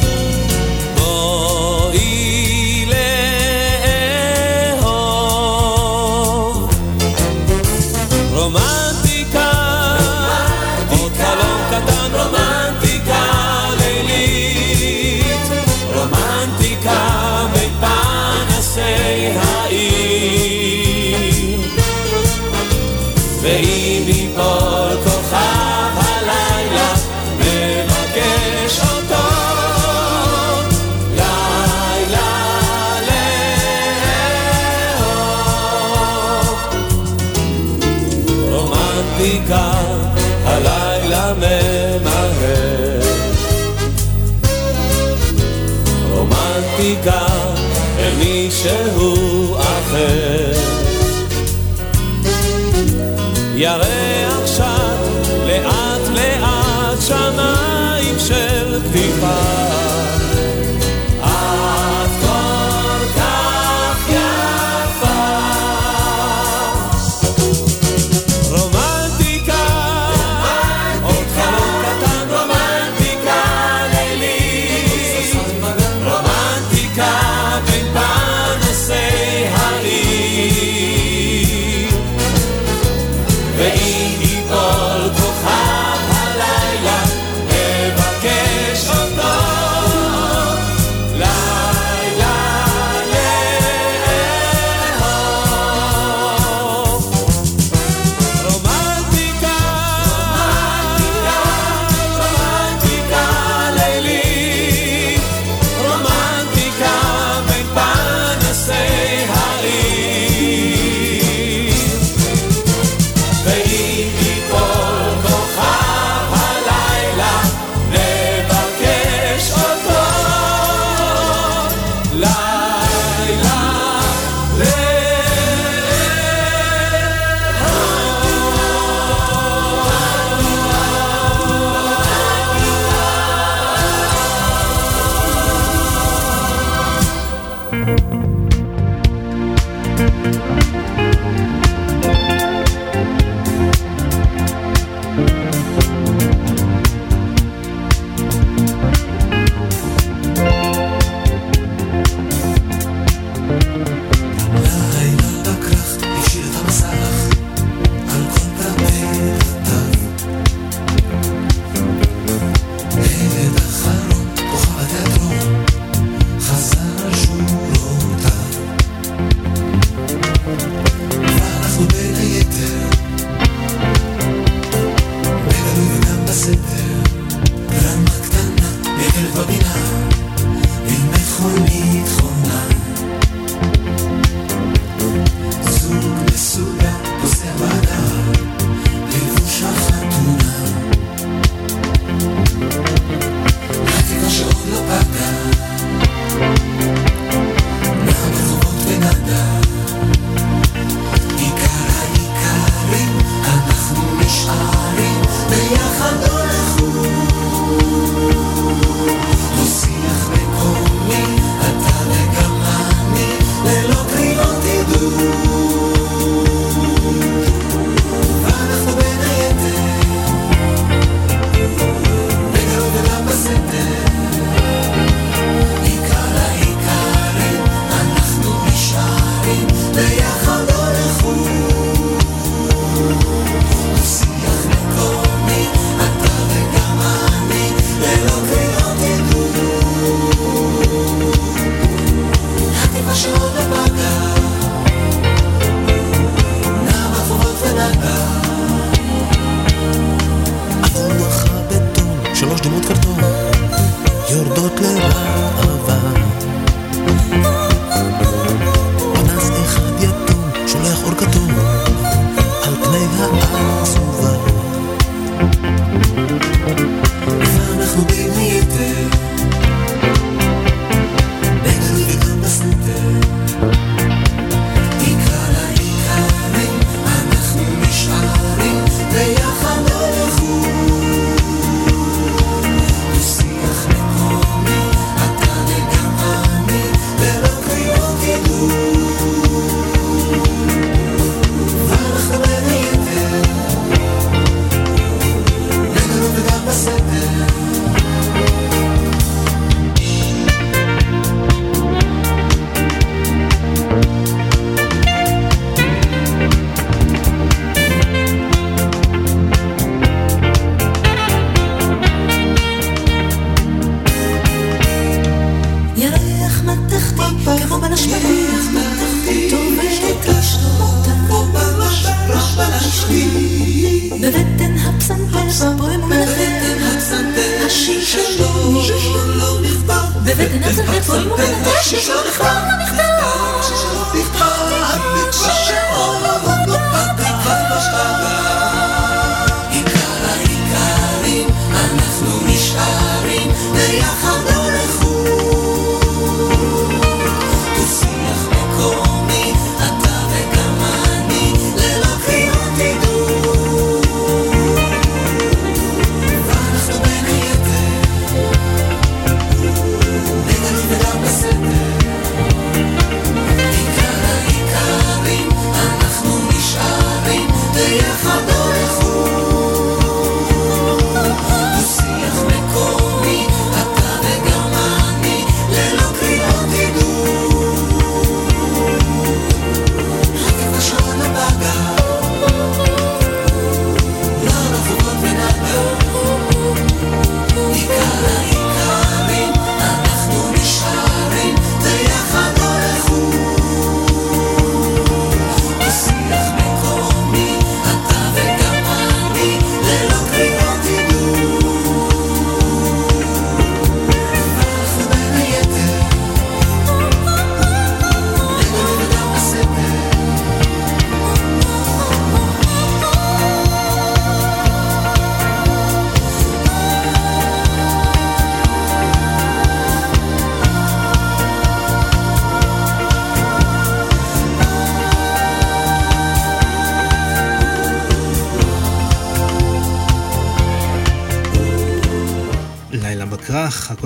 ואם ייפול כוכב הלילה, מבקש אותו. לילה לאהוב. רומנטיקה, הלילה ממהר. רומנטיקה, אל מישהו אחר. ya.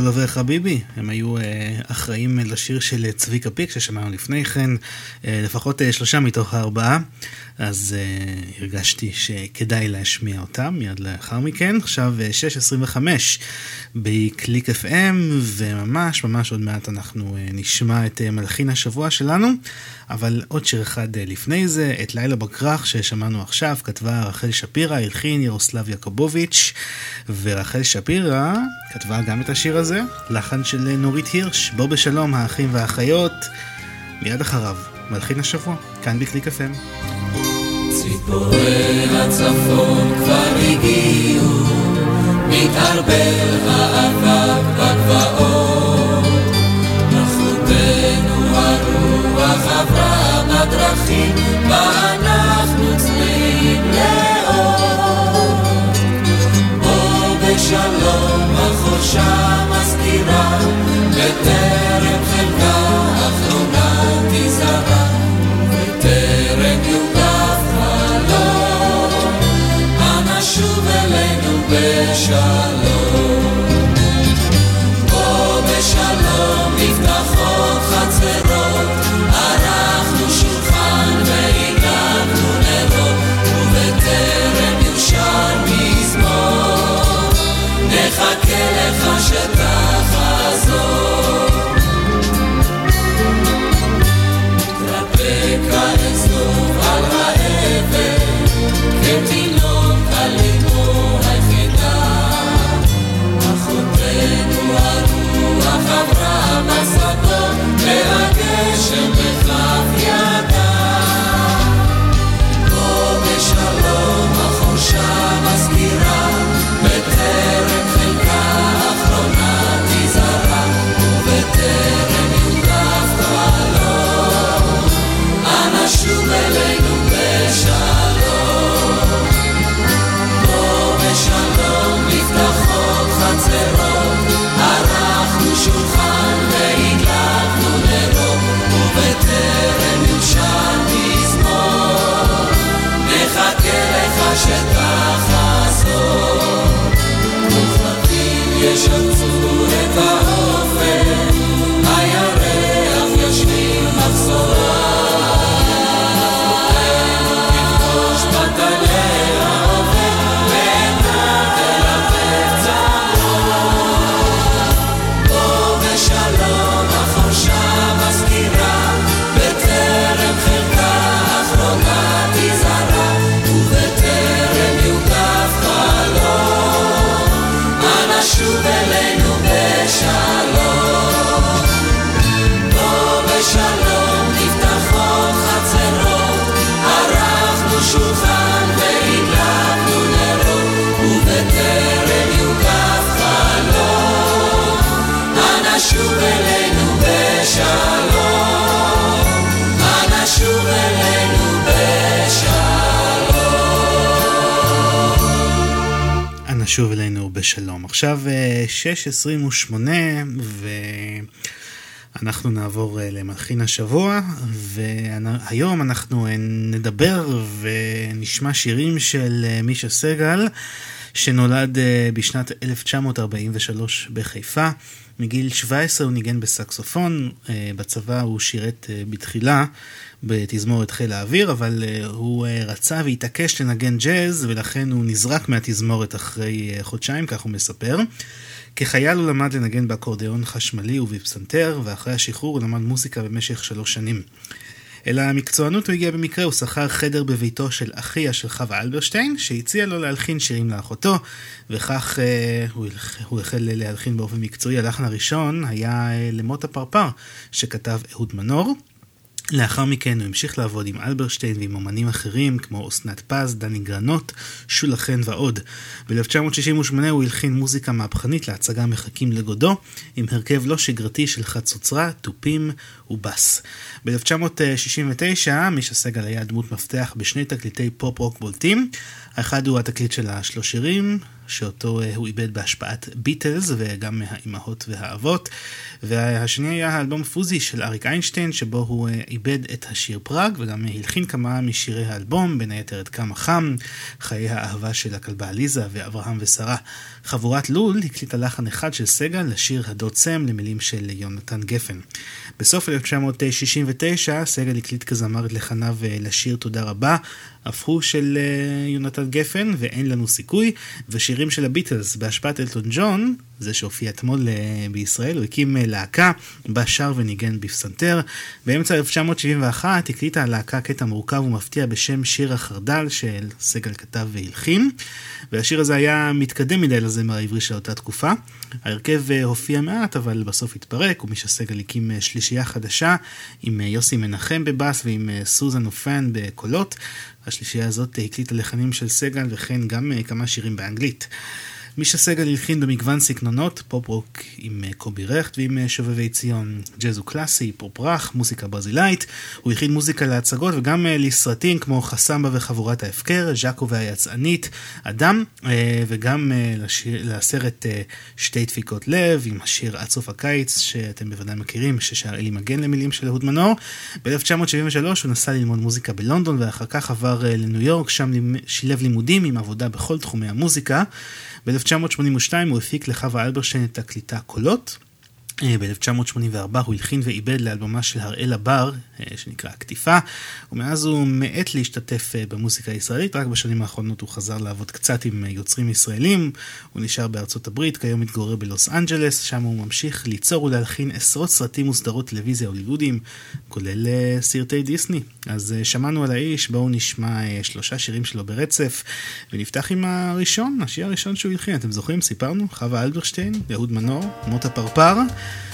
עובר חביבי, הם היו אה, אחראים לשיר של אה, צביקה פיק ששמענו לפני כן, אה, לפחות אה, שלושה מתוך הארבעה, אז אה, הרגשתי שכדאי להשמיע אותם מיד לאחר מכן. עכשיו אה, 6.25 בקליק FM, וממש ממש עוד מעט אנחנו אה, נשמע את אה, מלחין השבוע שלנו, אבל עוד שיר אחד אה, לפני זה, את לילה בכרך ששמענו עכשיו, כתבה רחל שפירא, הלחין ירוסלב יעקובוביץ', ורחל שפירא כתבה גם את השיר הזה, לחן של נורית הירש, בוא בשלום האחים והאחיות, מיד אחריו, מלחין השבוע, כאן בקליק FM. ציפורי הצפון כבר הגיעו, מתערבל האבק בגבעות. בחוטנו הרוח עברה בדרכים, בה אנחנו צמאים לאור. בוא בשלום החורשה מזכירה, בטרם חלקה אחרונה בשלום. בוא בשלום נפתחות חצרות, ערכנו שולחן והדלקנו נרות, ובטרם יושר מזמור, נחכה לך שתחזור. chama לך שתחזור. וכלבים ישפצו בשלום. עכשיו 6.28 ו... אנחנו נעבור אה, למלחין השבוע, והיום אנחנו אה, נדבר ונשמע שירים של אה, מישה סגל, שנולד בשנת 1943 בחיפה. מגיל 17 הוא ניגן בסקסופון, בצבא הוא שירת בתחילה בתזמורת חיל האוויר, אבל הוא רצה והתעקש לנגן ג'אז, ולכן הוא נזרק מהתזמורת אחרי חודשיים, כך הוא מספר. כחייל הוא למד לנגן באקורדיאון חשמלי ובפסנתר, ואחרי השחרור הוא למד מוזיקה במשך שלוש שנים. אל המקצוענות הוא הגיע במקרה, הוא שכר חדר בביתו של אחיה של חווה אלברשטיין, שהציע לו להלחין שירים לאחותו, וכך אה, הוא, הוא החל להלחין באופן מקצועי. הלחן הראשון היה אה, למוטה פרפר, שכתב אהוד מנור. לאחר מכן הוא המשיך לעבוד עם אלברשטיין ועם אומנים אחרים כמו אסנת פז, דני גרנות, שולה חן ועוד. ב-1968 הוא הלחין מוזיקה מהפכנית להצגה מחכים לגודו, עם הרכב לא שגרתי של חצוצרה, תופים ובס. ב-1969 מישה סגל היה דמות מפתח בשני תקליטי פופ-רוק בולטים. האחד הוא התקליט של השלושירים, שאותו אה, הוא עיבד בהשפעת ביטלס וגם מהאימהות והאבות. והשני היה האלבום פוזי של אריק איינשטיין, שבו הוא אה, עיבד את השיר פראג וגם הלחין כמה משירי האלבום, בין היתר את כמה חם, חיי האהבה של הכלבה עליזה ואברהם ושרה. חבורת לול הקליטה לחן אחד של סגל לשיר הדוד סם למילים של יונתן גפן. בסוף 1969 סגל הקליט כזמר את לחניו אה, לשיר תודה רבה, הפכו של uh, יונתן גפן ואין לנו סיכוי, ושירים של הביטלס בהשפעת אלטון ג'ון, זה שהופיע אתמול uh, בישראל, הוא הקים uh, להקה, בה שר וניגן בפסנתר. באמצע 1971 הקליטה הלהקה קטע מורכב ומפתיע בשם שיר החרדל של סגל כתב והלחין, והשיר הזה היה מתקדם מדי לזמר העברי של אותה תקופה. ההרכב אה, הופיע מעט אבל בסוף התפרק, ומישה סגל הקים שלישייה חדשה עם יוסי מנחם בבאס ועם סוזן אופן בקולות. השלישייה הזאת הקליטה לחנים של סגל וכן גם אה, כמה שירים באנגלית. מישה סגל הלחין במגוון סגנונות, פופ-רוק עם אה, קובי רכט ועם אה, שובבי ציון, ג'אז וקלאסי, פופ-רך, מוזיקה ברזילאית. הוא הלחין מוזיקה להצגות וגם לסרטים כמו חסמבה וחבורת ההפקר, ז'אקו והיצאנית, אדם, וגם לסרט שתי דפיקות לב עם השיר עד סוף הקיץ, שאתם בוודאי מכירים, ששר אלי מגן למילים של אהוד מנור. ב-1973 הוא נסע ללמוד מוזיקה בלונדון ואחר כך עבר לניו יורק, שם שילב לימודים עם עבודה בכל תחומי המוזיקה. ב-1982 הוא הפיק לחווה אלברשטיין את תקליטה קולות. אה, ב-1984 הוא הלחין ועיבד לאלבומה של הראלה בר, אה, שנקרא הקטיפה, ומאז הוא מאט להשתתף אה, במוזיקה הישראלית, רק בשנים האחרונות הוא חזר לעבוד קצת עם יוצרים ישראלים, הוא נשאר בארצות הברית, כיום מתגורר בלוס אנג'לס, שם הוא ממשיך ליצור ולהלחין עשרות סרטים וסדרות טלוויזיה הוליוודיים, כולל סרטי דיסני. אז שמענו על האיש, בואו נשמע שלושה שירים שלו ברצף, ונפתח עם הראשון, השיר הראשון שהוא הלחין, אתם זוכרים? סיפרנו? חווה אלברשטיין, אהוד מנור, מוטה פרפר.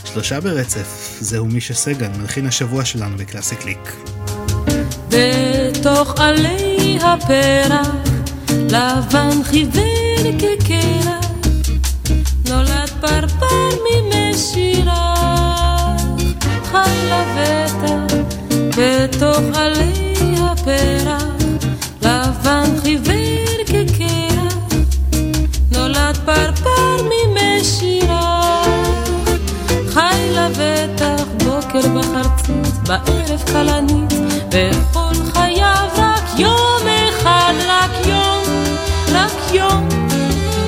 שלושה ברצף, זהו מישה סגל, מלחין השבוע שלנו בקלאסי קליק. בתוך עלי הפרח, לבן חיוור כקרח, נולד פרפר ממשירה, חי לבטח, בתוך עלי הפרח, לבן חיוור כקרח, נולד פרפר ממשירה. בוקר בחרצית, בערב כלנית, וכל חייו רק יום אחד, רק יום, רק יום,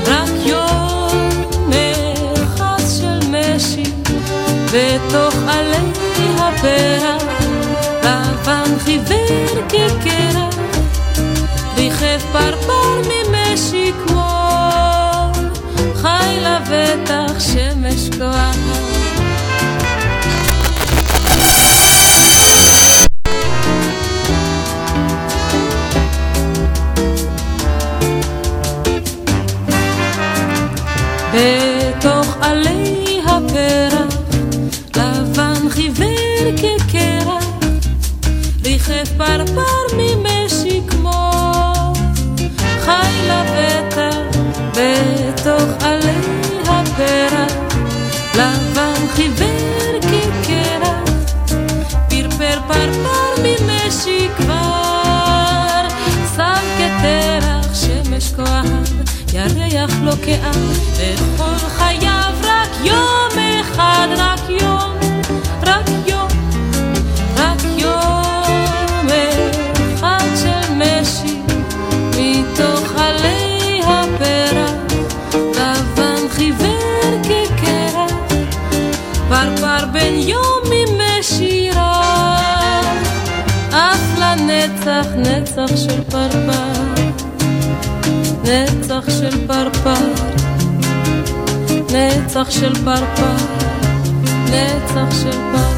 רק יום אחד של משי, בתוך עלי הפרח, לבן חיוור כקרח, ריחף פרפר ממשי כמו חי לבטח שמש כוח. בתוך עלי הפרח, לבן חיוור כקרח, ריחף פרפר ממשי ירח לא כאב, וכל חייו רק יום אחד, רק יום, רק יום, רק יום אחד של משי, מתוך עלי הפרח, לבן חיוור כקרח, פרפר בן יום משירה, אף לנצח נצח של פרפר. נצח של פרפר, נצח של פרפר, נצח של פרפר.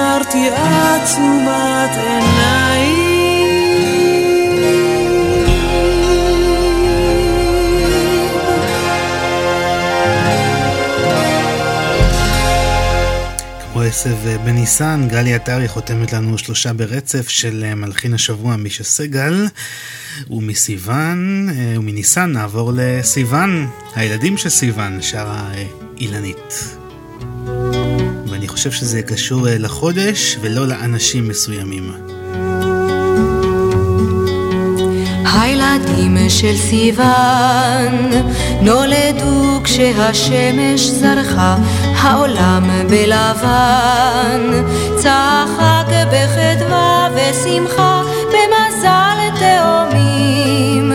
שזימרתי עצומת עיניים כמו עשב אה, בניסן, גלי עטרי חותמת לנו שלושה ברצף של אה, מלחין השבוע מישה סגל, ומסיוון, אה, ומניסן נעבור לסיוון, הילדים של סיוון, שרה אילנית. ואני חושב שזה קשור אה, לחודש ולא לאנשים מסוימים. הילדים של סיוון נולדו כשהשמש זרחה, העולם בלבן. צחק בחדווה ושמחה, במזל תאומים.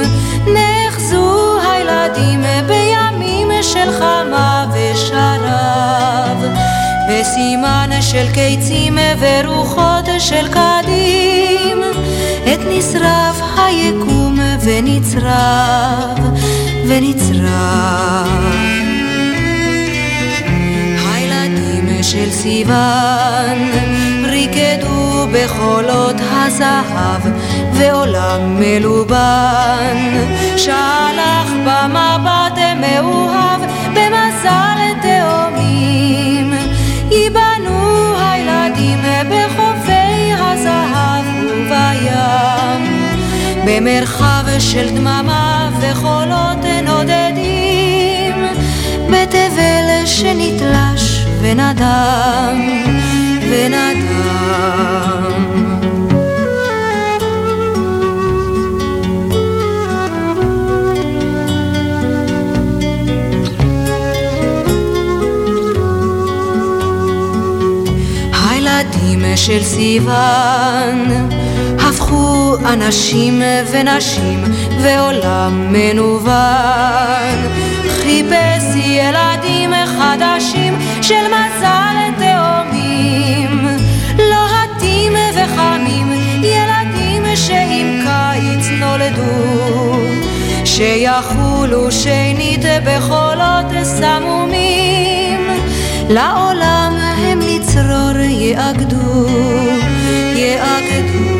נחזו הילדים בימים של חמה ושרב, בסימן של קיצים ורוחות של קדים. את נשרף היקום ונצרב, ונצרב. הילדים של סיוון ריקדו בחולות הזהב, ועולם מלובן שלח במבט מאוהב במזל תאומים. ייבנו הילדים בחופי הזהב ובים, במרחב של דממה וחולות נודדים, בתבל שנתלש ונדם, ונדם. של סיוון. הפכו אנשים ונשים ועולם מנוון. חיפש ילדים חדשים של מזל תאומים. לוהטים וחמים ילדים שעם קיץ נולדו. שיחולו שנית בחולות סמומים. לעולם je ak dú, je ak dú.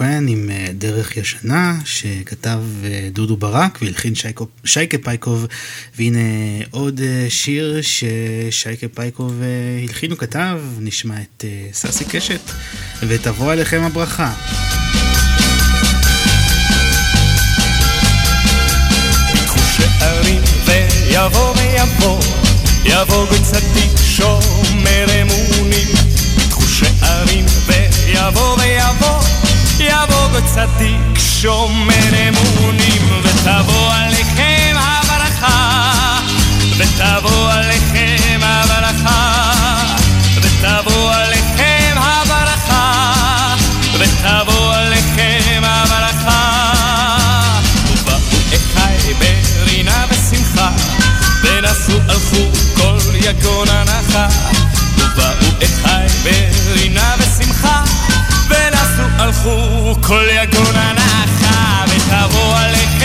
אופן עם אה, דרך ישנה, שכתב אה, דודו ברק והלחין שייקה פייקוב, והנה עוד אה, שיר ששייקה פייקוב הלחין וכתב, נשמע את ססי קשת, ותבוא עליכם הברכה. יבוא ויבוא, יבוא בצדיק שומר אמונים. ותבוא עליכם הברכה, ותבוא עליכם הברכה, ותבוא עליכם הברכה, ותבוא עליכם הברכה. ובאו אחי ברינה ושמחה, ונסעו הלכו כל יגון הנחה. ובאו אחי ברינה ושמחה, הלכו כל יגון הנחה. ותבוא עליכם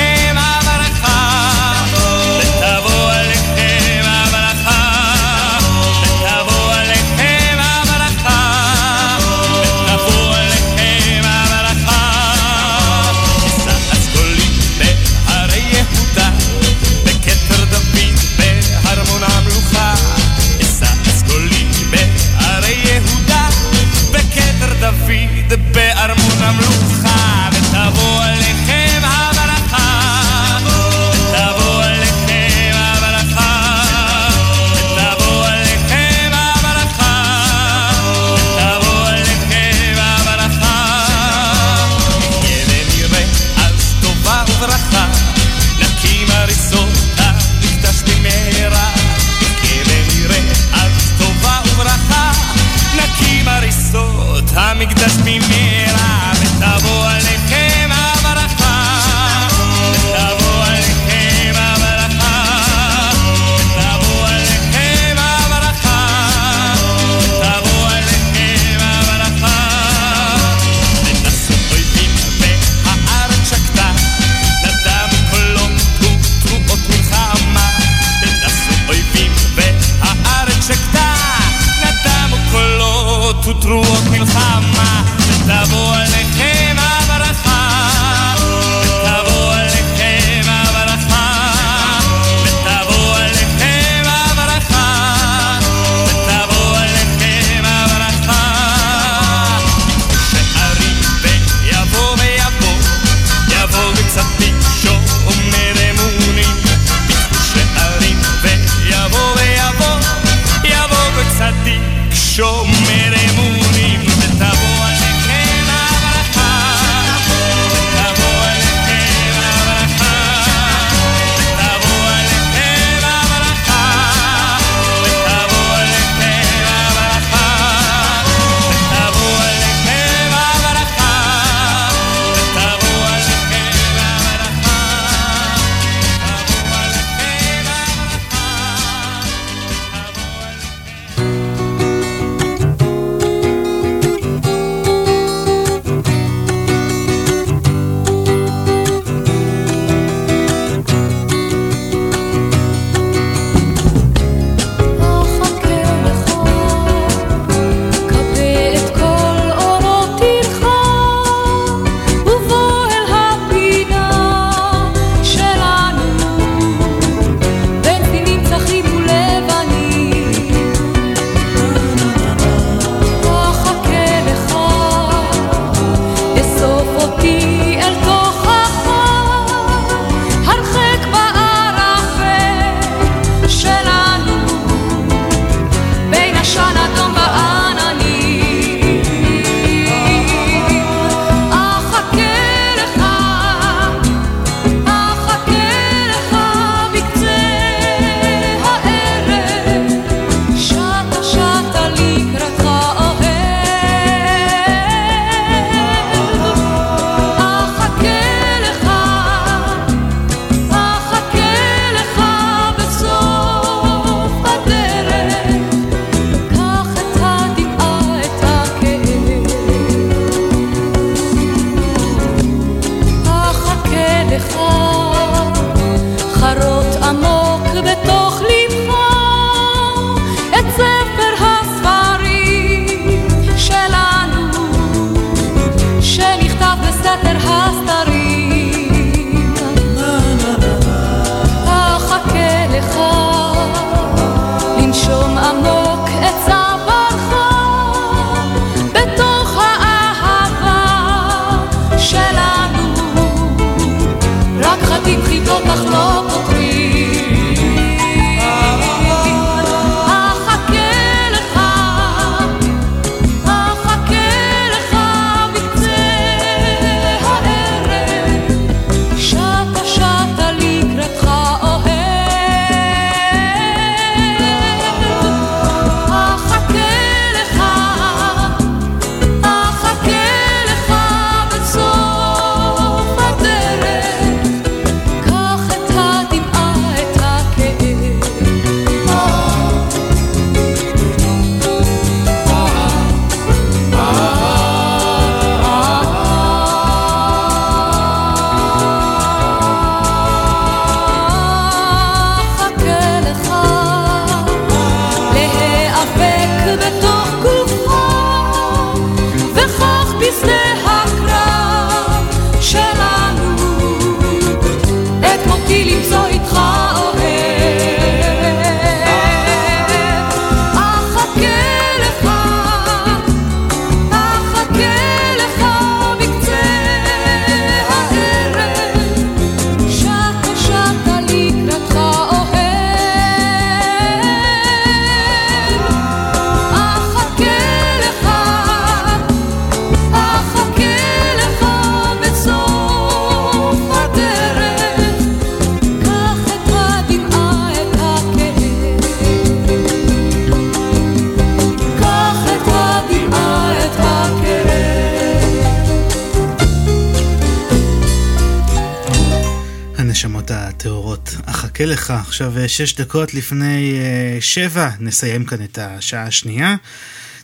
עכשיו אה, שש דקות לפני אה, שבע, נסיים כאן את השעה השנייה.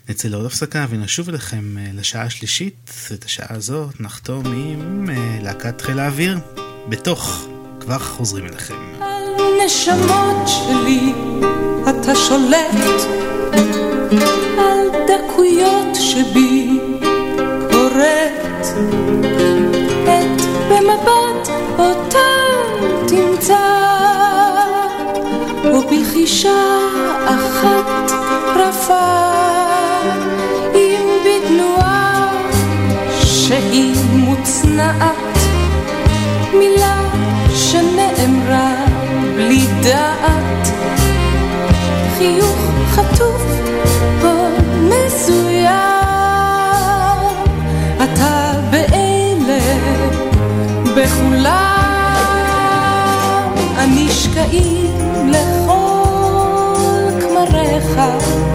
נצא לעוד הפסקה ונשוב אליכם אה, לשעה השלישית. את השעה הזאת נחתום עם להקת חיל האוויר. בתוך, כבר חוזרים אליכם. נשמות שלי, אתה שולט על דקויות שבי ובחישה אחת רפה אם בתנועה שהיא מוצנעת מילה שנאמרה בלי דעת. חיוך חטוף או מסוים אתה באלה בכולם. הנשקעים לכל time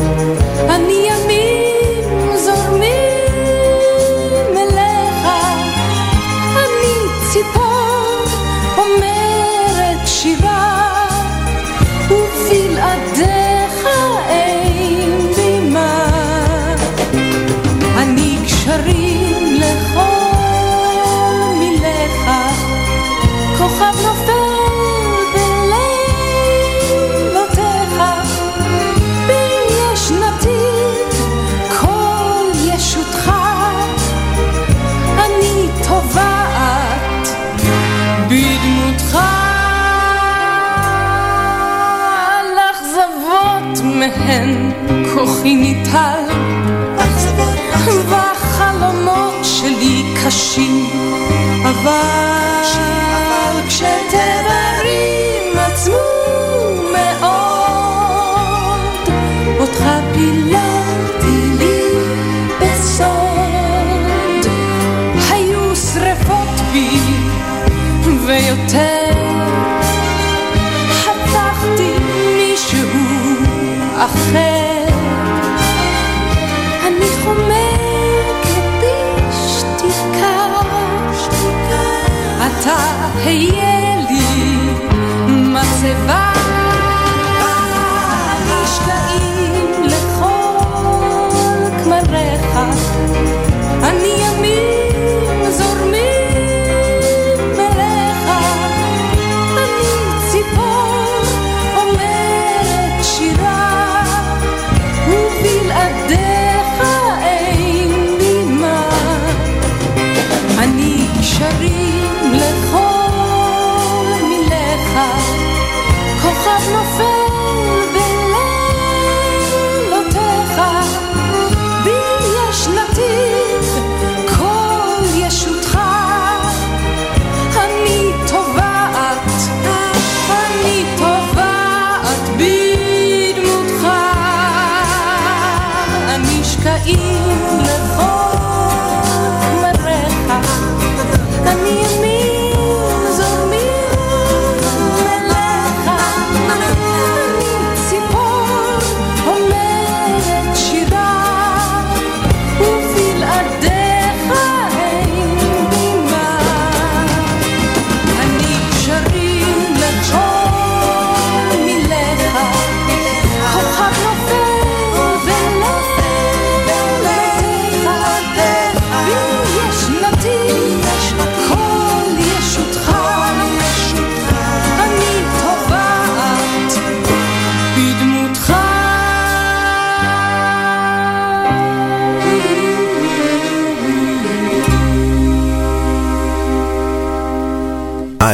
מהן כוחי ניטל, והחלומות שלי קשים, אבל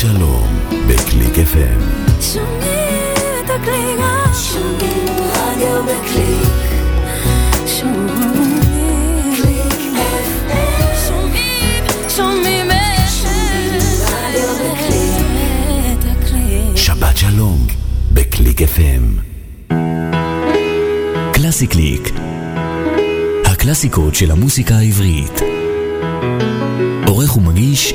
שלום, בקליק FM. שומעים את הקליק, שומעים רדיו בקליק. שומעים קליק FM. שומעים, שומעים רדיו בקליק. שבת שלום, בקליק FM. קלאסי קליק. הקלאסיקות של המוסיקה העברית. עורך ומגיש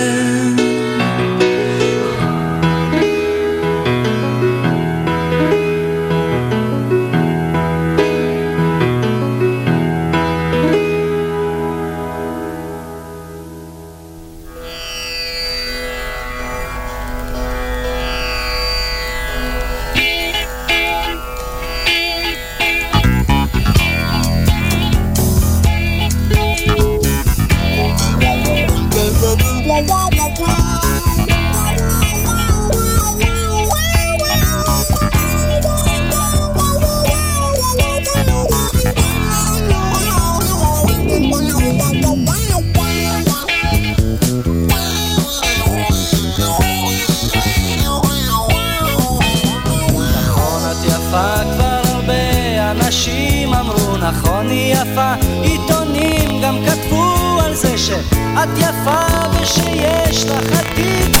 יפה עיתונים גם כתבו על זה שאת יפה ושיש לך עתיד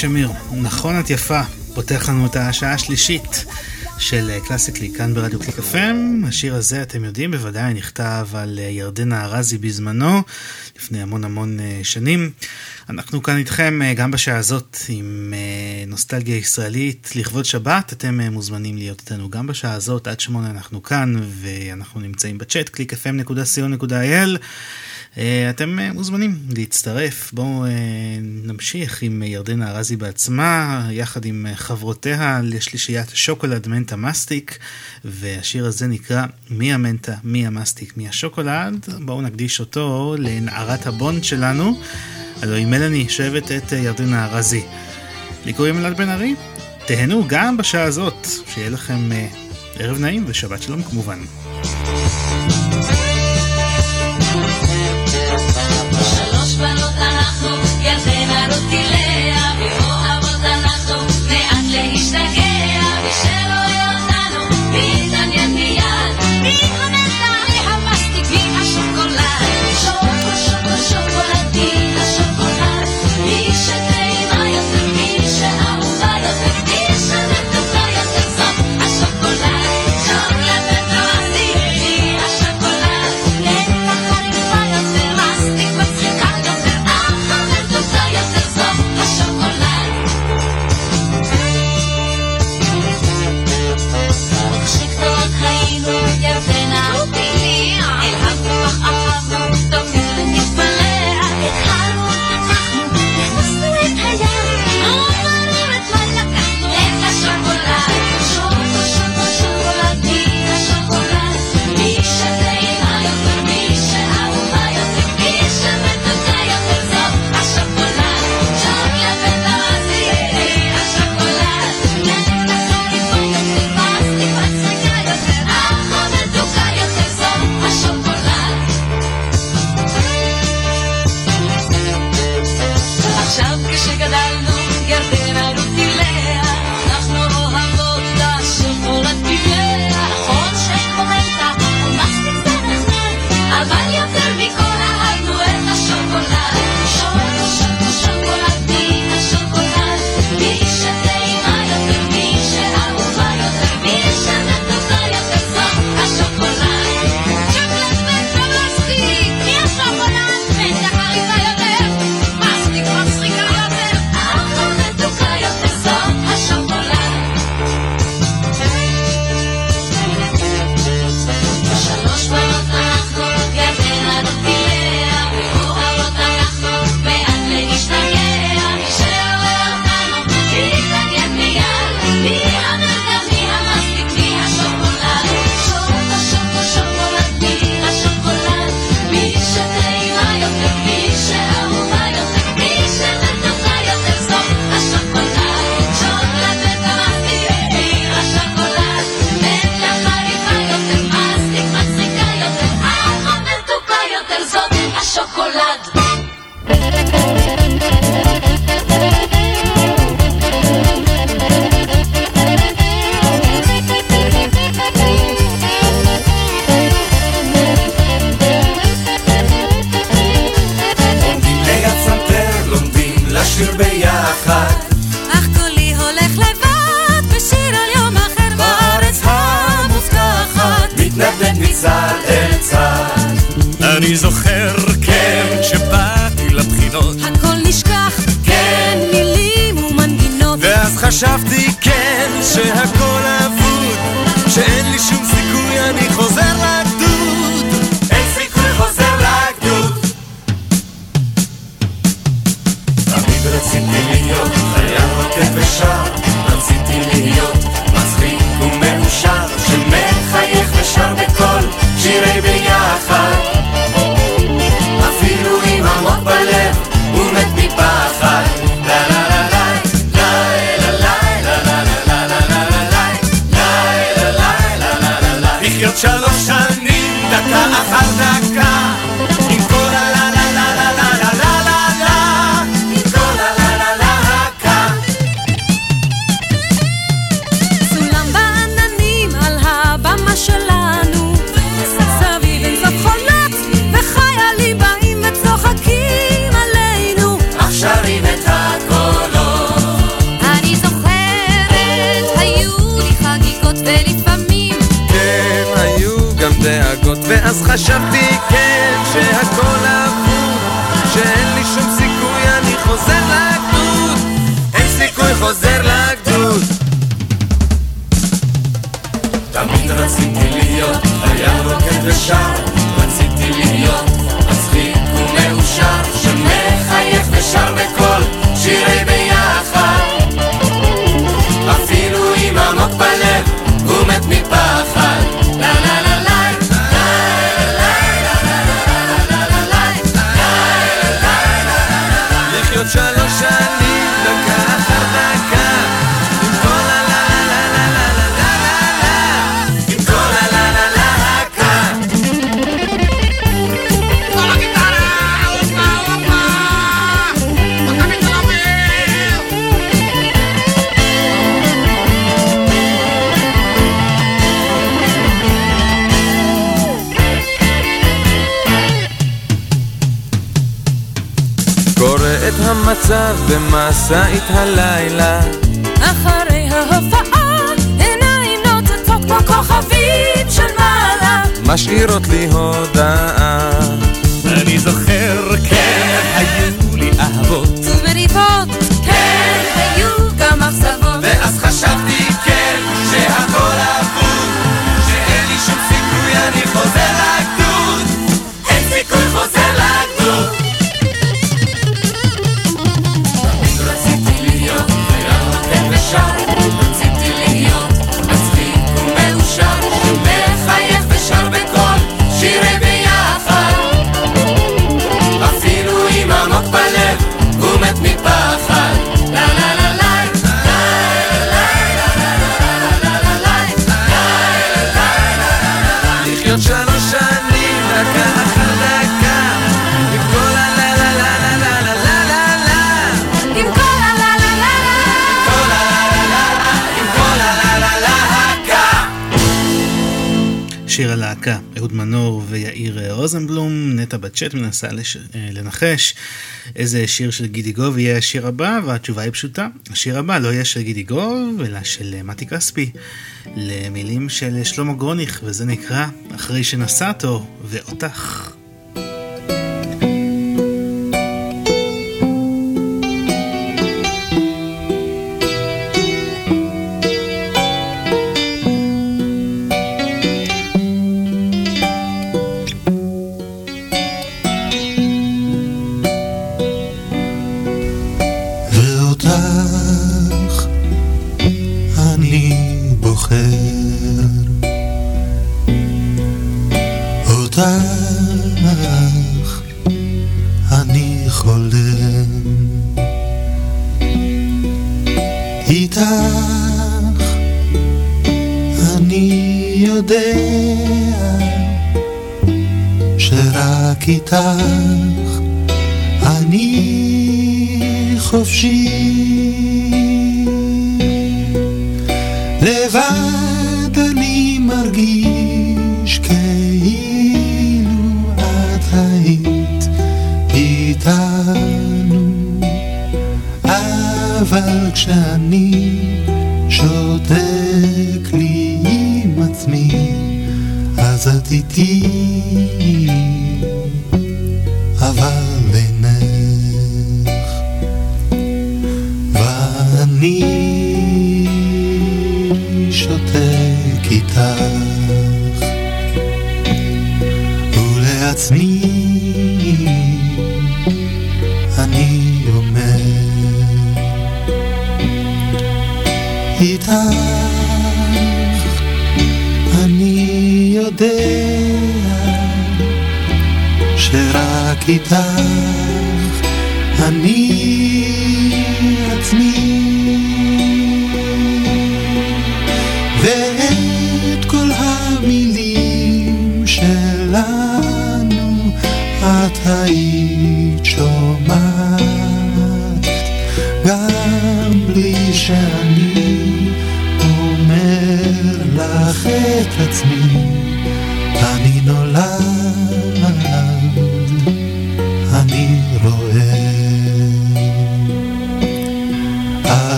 שמיר, נכון את יפה, פותח לנו את השעה השלישית של אה, קלאסיקלי כאן ברדיו קליק FM. השיר הזה, אתם יודעים, בוודאי נכתב על אה, ירדנה ארזי בזמנו, לפני המון המון אה, שנים. אנחנו כאן איתכם גם בשעה הזאת עם נוסטלגיה ישראלית לכבוד שבת. אתם מוזמנים להיות איתנו גם בשעה הזאת, עד שמונה אנחנו כאן, ואנחנו נמצאים בצ'אט, clickfm.co.il. אה, אתם אה, מוזמנים להצטרף. בואו אה, נמשיך עם ירדנה ארזי בעצמה, יחד עם חברותיה לשלישיית שוקולד מנטה מסטיק, והשיר הזה נקרא מי המנטה, מי המסטיק, מי השוקולד. בואו נקדיש אותו לנערת הבונד שלנו, הלוא היא מלאני, שואבת את ירדנה ארזי. לי קוראים אלעד בן ארי, תהנו גם בשעה הזאת, שיהיה לכם ערב נעים ושבת שלום כמובן. Thank you. להשתגע, מי שרואה אותנו, מי יתעניין מיד, מי Johnny's a חשבתי כן שהכל עבור שאין לי שום סיכוי אני חוזר לגדוד. אין סיכוי חוזר לגדוד. תמיד רציתי להיות היה רוקד ושם. במשאית הלילה. אחרי ההופעה עיניים נוצצות כמו כוכבים של מעלה. משאירות לי הודעה. אני זוכר רוזנבלום, נטע בצ'אט מנסה לש... אה, לנחש איזה שיר של גידי גוב יהיה השיר הבא, והתשובה היא פשוטה, השיר הבא לא יהיה של גידי גוב, אלא של אה, מתי כספי, למילים של שלמה גרוניך, וזה נקרא "אחרי שנסעתו ואותך".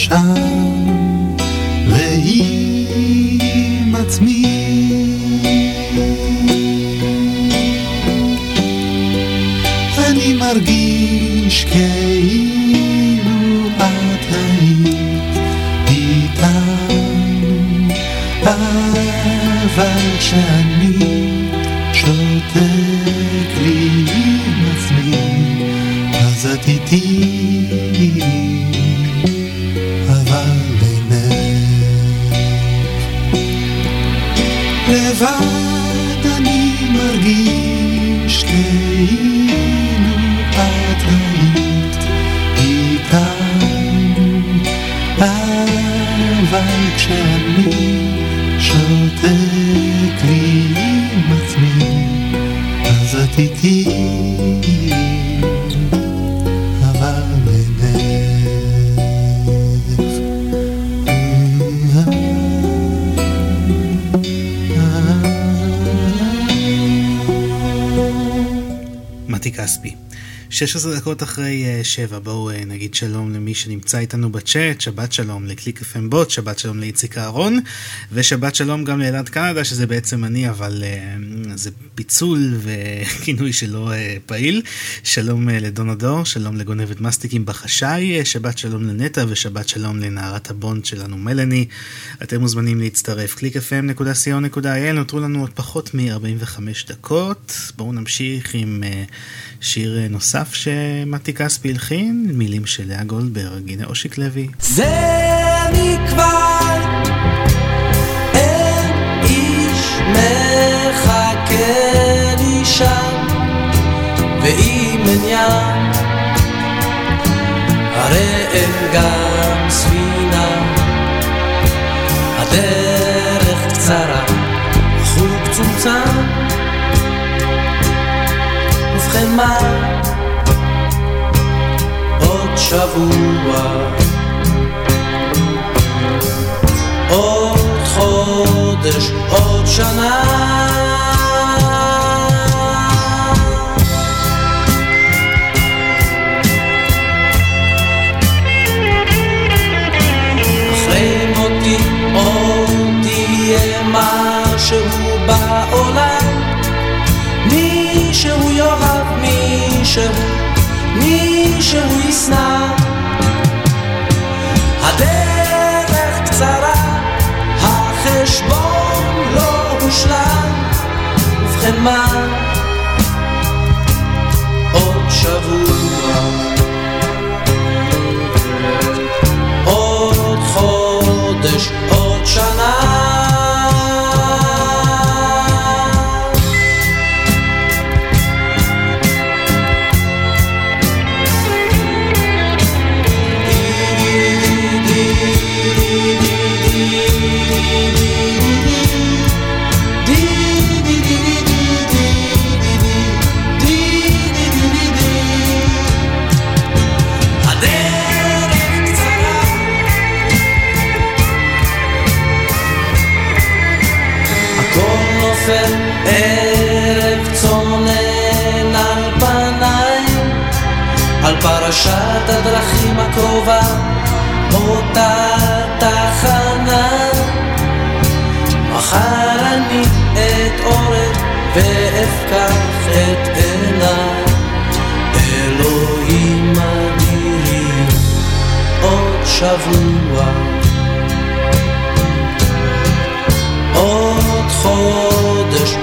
לשם ועם עצמי. אני מרגיש כאילו את היית איתנו, אבל כשאני דקות אחרי אה, שבע, בואו אה, נגיד שלום למי שנמצא איתנו בצ'אט, שבת שלום לקליק FM בוט, שבת שלום לאיציק אהרון, ושבת שלום גם לאלעד קנדה, שזה בעצם אני, אבל זה פיצול וכינוי שלא uh, פעיל. שלום uh, לדונה דור, שלום לגונבת מסטיקים בחשאי, uh, שבת שלום לנטע ושבת שלום לנערת הבונד שלנו מלאני. אתם מוזמנים להצטרף, www.clickfm.co.il, נותרו לנו עוד פחות מ-45 דקות. בואו נמשיך עם שיר נוסף שמתי כספי הלחין, מילים של לאה גולדברג, הנה אושיק לוי. זה מכבר לי שם אין ים הרי אין גם ספינה. הדרך קצרה החוג צומצם. ובכן מה? עוד שבוע. עוד חודש, עוד שנה עוד יהיה משהו בעולם מישהו יאהב מישהו מישהו ישנא. הדרך קצרה, החשבון לא הושלם. ובכן מה? עוד שבוע פרשת הדרכים הקרובה אותה תחנה. מחר אני אתעורר ואפקח את עיניי. אלוהים אדירים עוד שבוע. עוד חודש,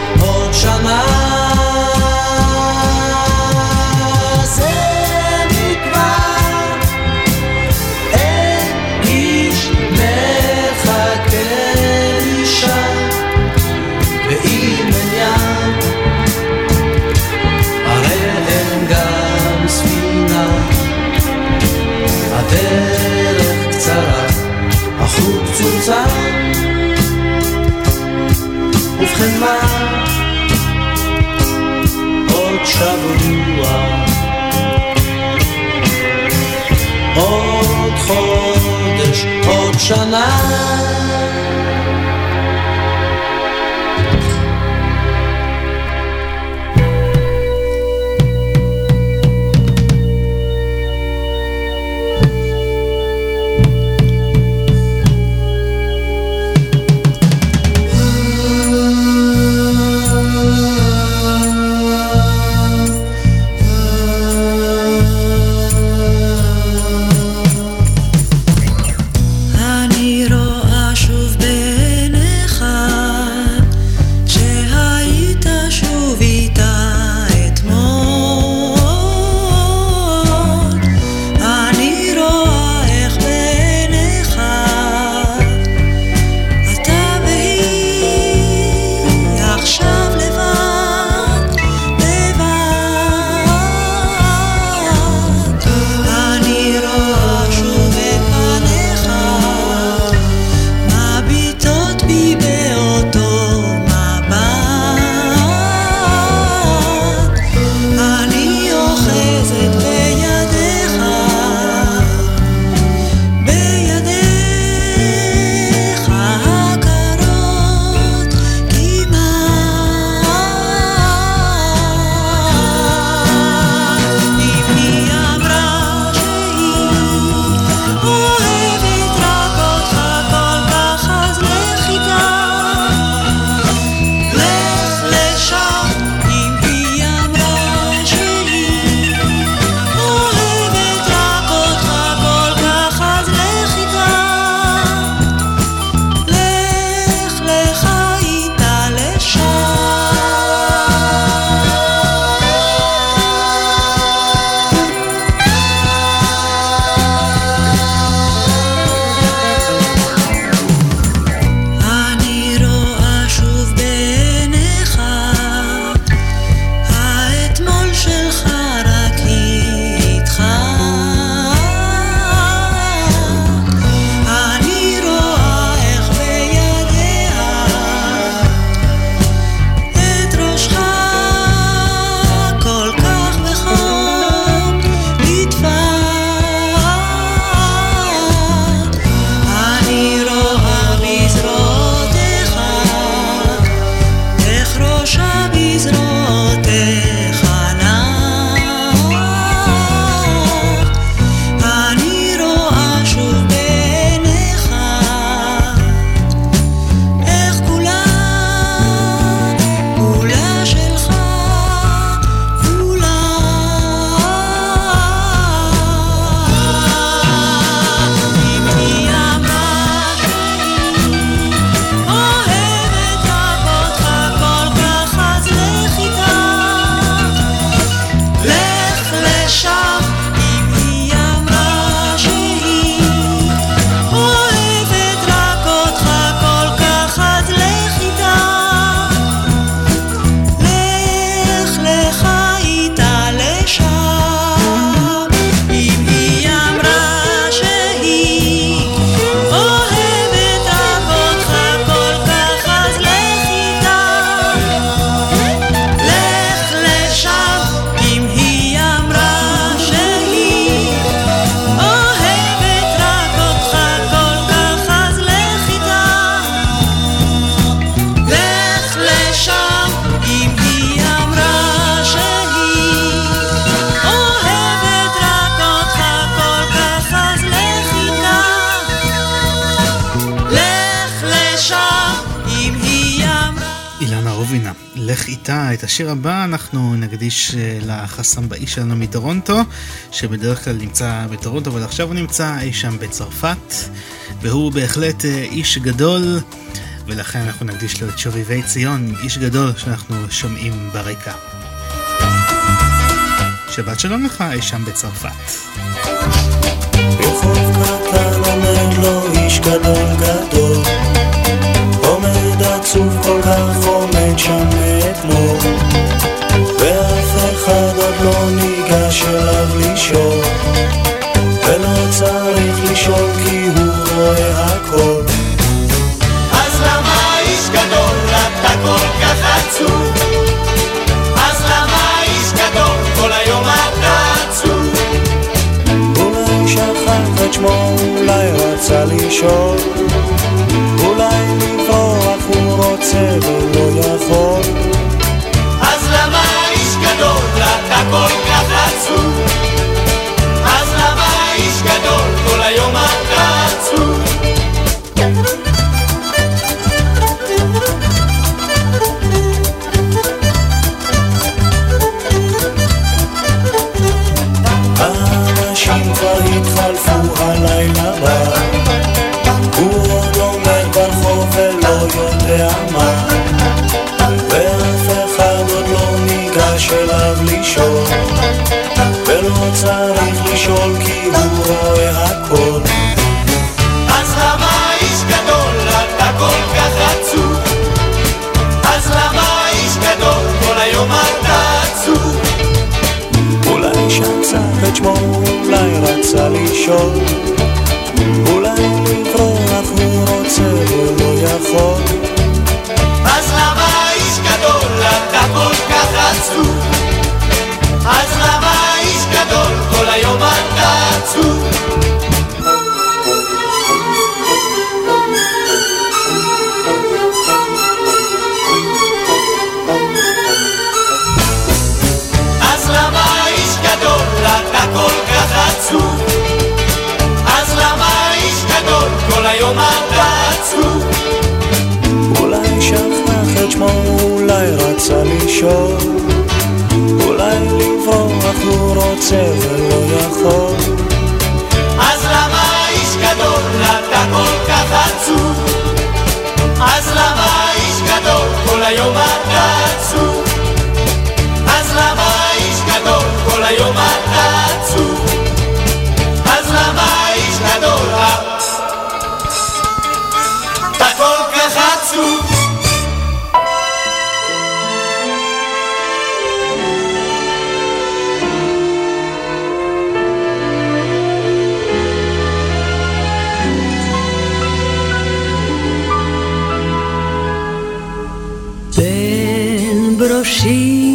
שבוע עוד חודש, עוד שנה לחסמבאי שלנו מטורונטו, שבדרך כלל נמצא בטורונטו, אבל עכשיו הוא נמצא אי שם בצרפת, והוא בהחלט אה, איש גדול, ולכן אנחנו נקדיש לו את שובבי ציון, איש גדול שאנחנו שומעים ברקע. שבת שלום לך אי שם בצרפת. ברחוב קטן עומד עצוב כל כך עומד שם רצה לשאול אולי לברוח הוא רוצה ולא יכול. אז למה איש גדול אתה כל שמו, אולי רצה לשאול אולי לברוח הוא רוצה ולא יכול אז למה איש גדול אתה כל כך עצוב? אז למה לשאול אולי לברוח הוא רוצה ולא יכול אז למה איש גדול אתה כל כך עצוב? אז למה איש גדול כל היום אתה עצוב? אז למה איש גדול כל היום אתה עצוב? אז למה איש גדול אתה כל כך עצוב? בין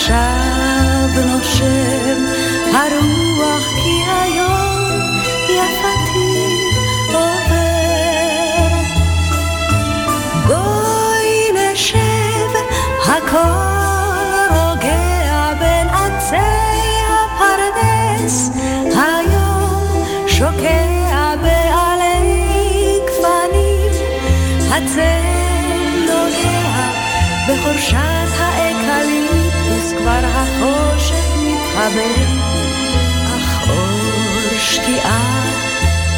עכשיו נושם הרוח כי היום יפתי עובר. בואי נשב הכל רוגע בין עצי הפרדס. היום שוקע בעלי גפנים הצל נוגע בחורשת מתחבר אך אור שקיעה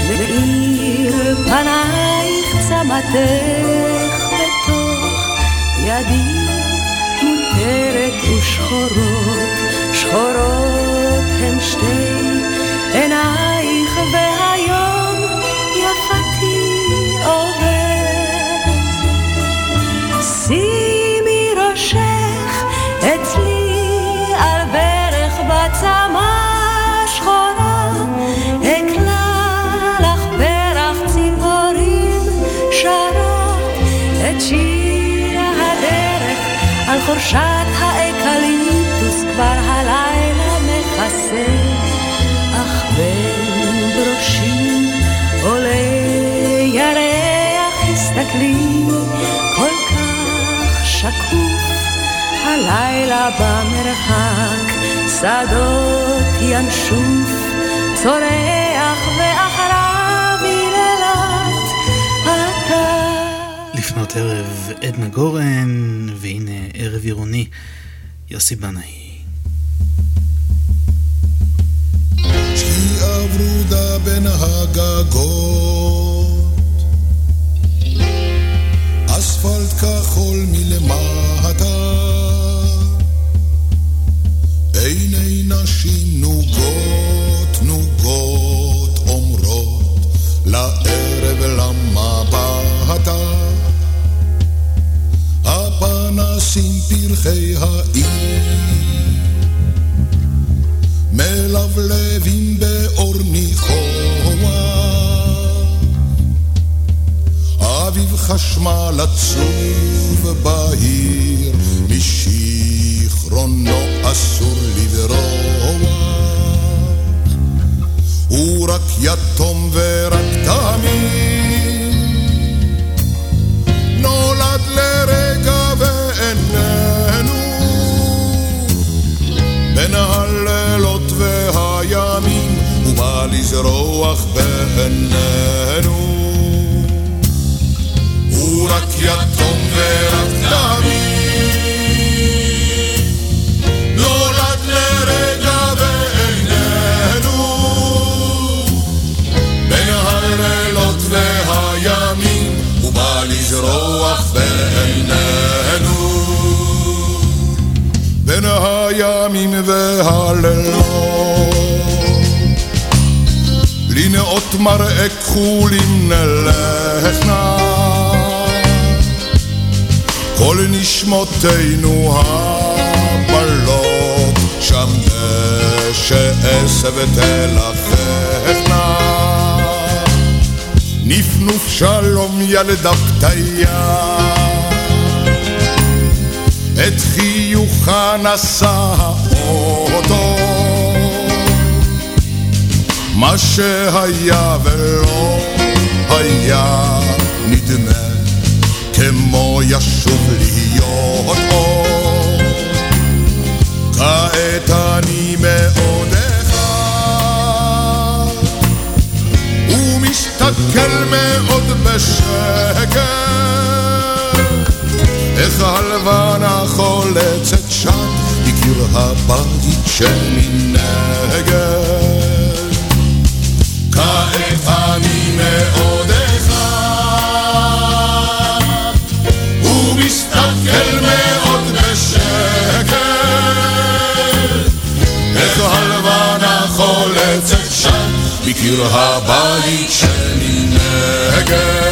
מאיר פנייך צמתך בתוך ידי מותרת ושחורות שחורות הן שתי עינייך והיום הלילה במרחק, שדות ינשוף, צורח ואחריו היללת אתה. לפנות ערב עדנה גורן, והנה ערב עירוני, יוסי בנאי. ורודה בין הגגות גדל מאוד בשקט. איך הלבנה חולצת שם בקיר הבית שמנגד. כעת אני מאוד אחד, ומסתכל מאוד בשקט. איך הלבנה חולצת שם בקיר הבית שמנגד. Again.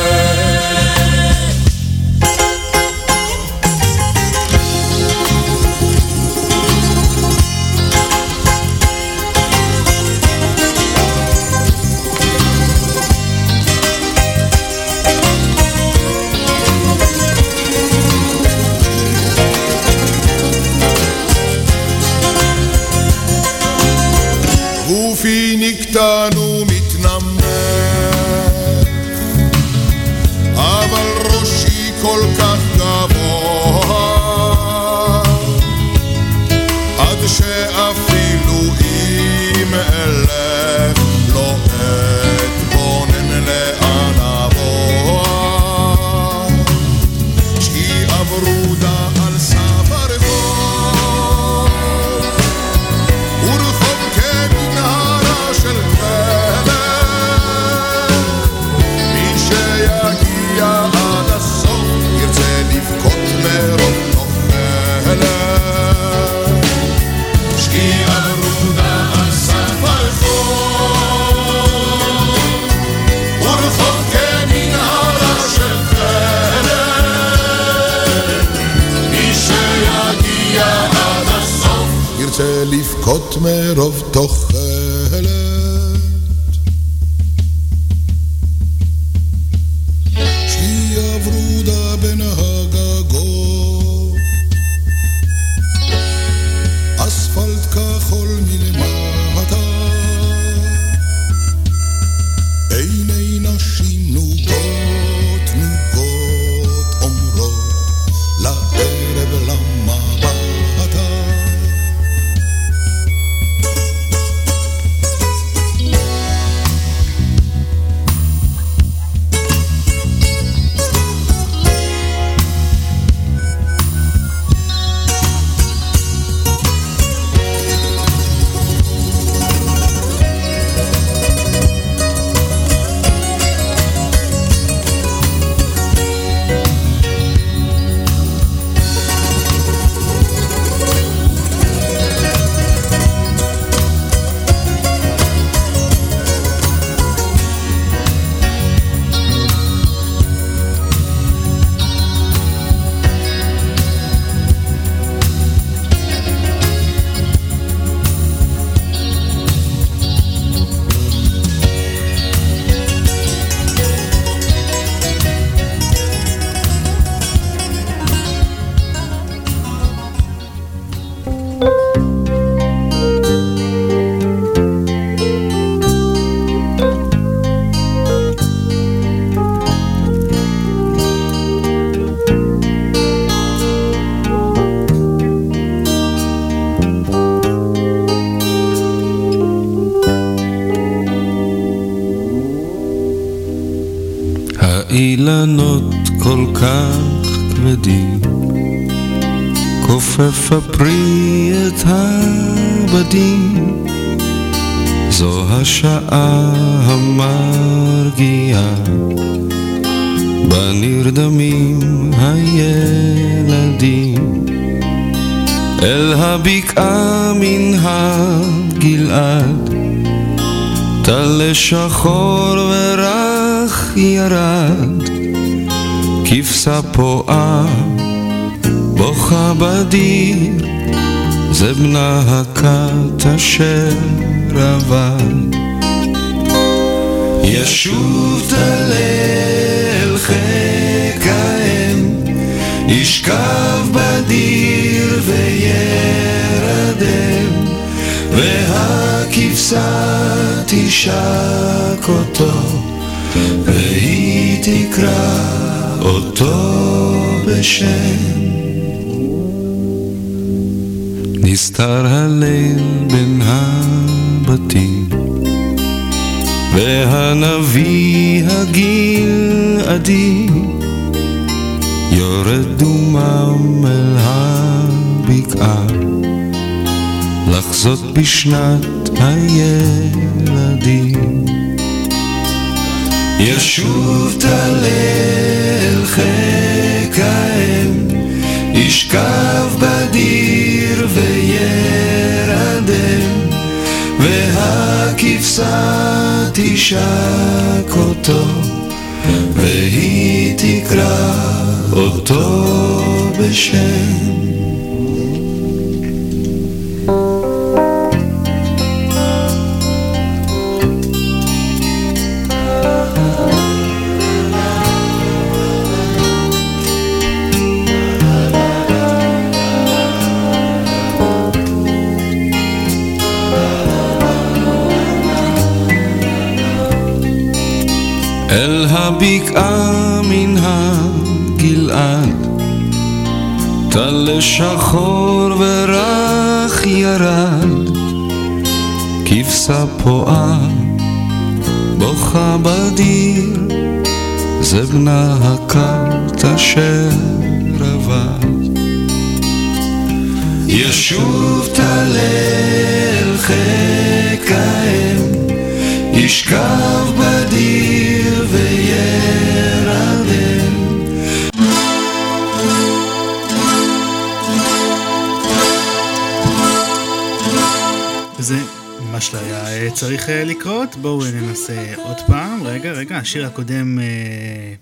בשם. נסתר הליל בין הבתים, והנביא הגלעדי יורד דומם אל הבקעה, לחזות בשנת הילדים. ישוב תלל חיק האם, ישכב בדיר וירדם, והכבשה תשק אותו, והיא תקרא אותו בשם. הבקעה מן הגלעד, טל שחור ורך ירד, כבשה פועה, בוכה בדיר, זה בנה הכת אשר עבד. ישוב תלל האם, ישכב בדיר וירדם. וזה ממש לא היה אה, צריך אה, לקרות. בואו ננסה עוד פעם. רגע, רגע, השיר הקודם אה,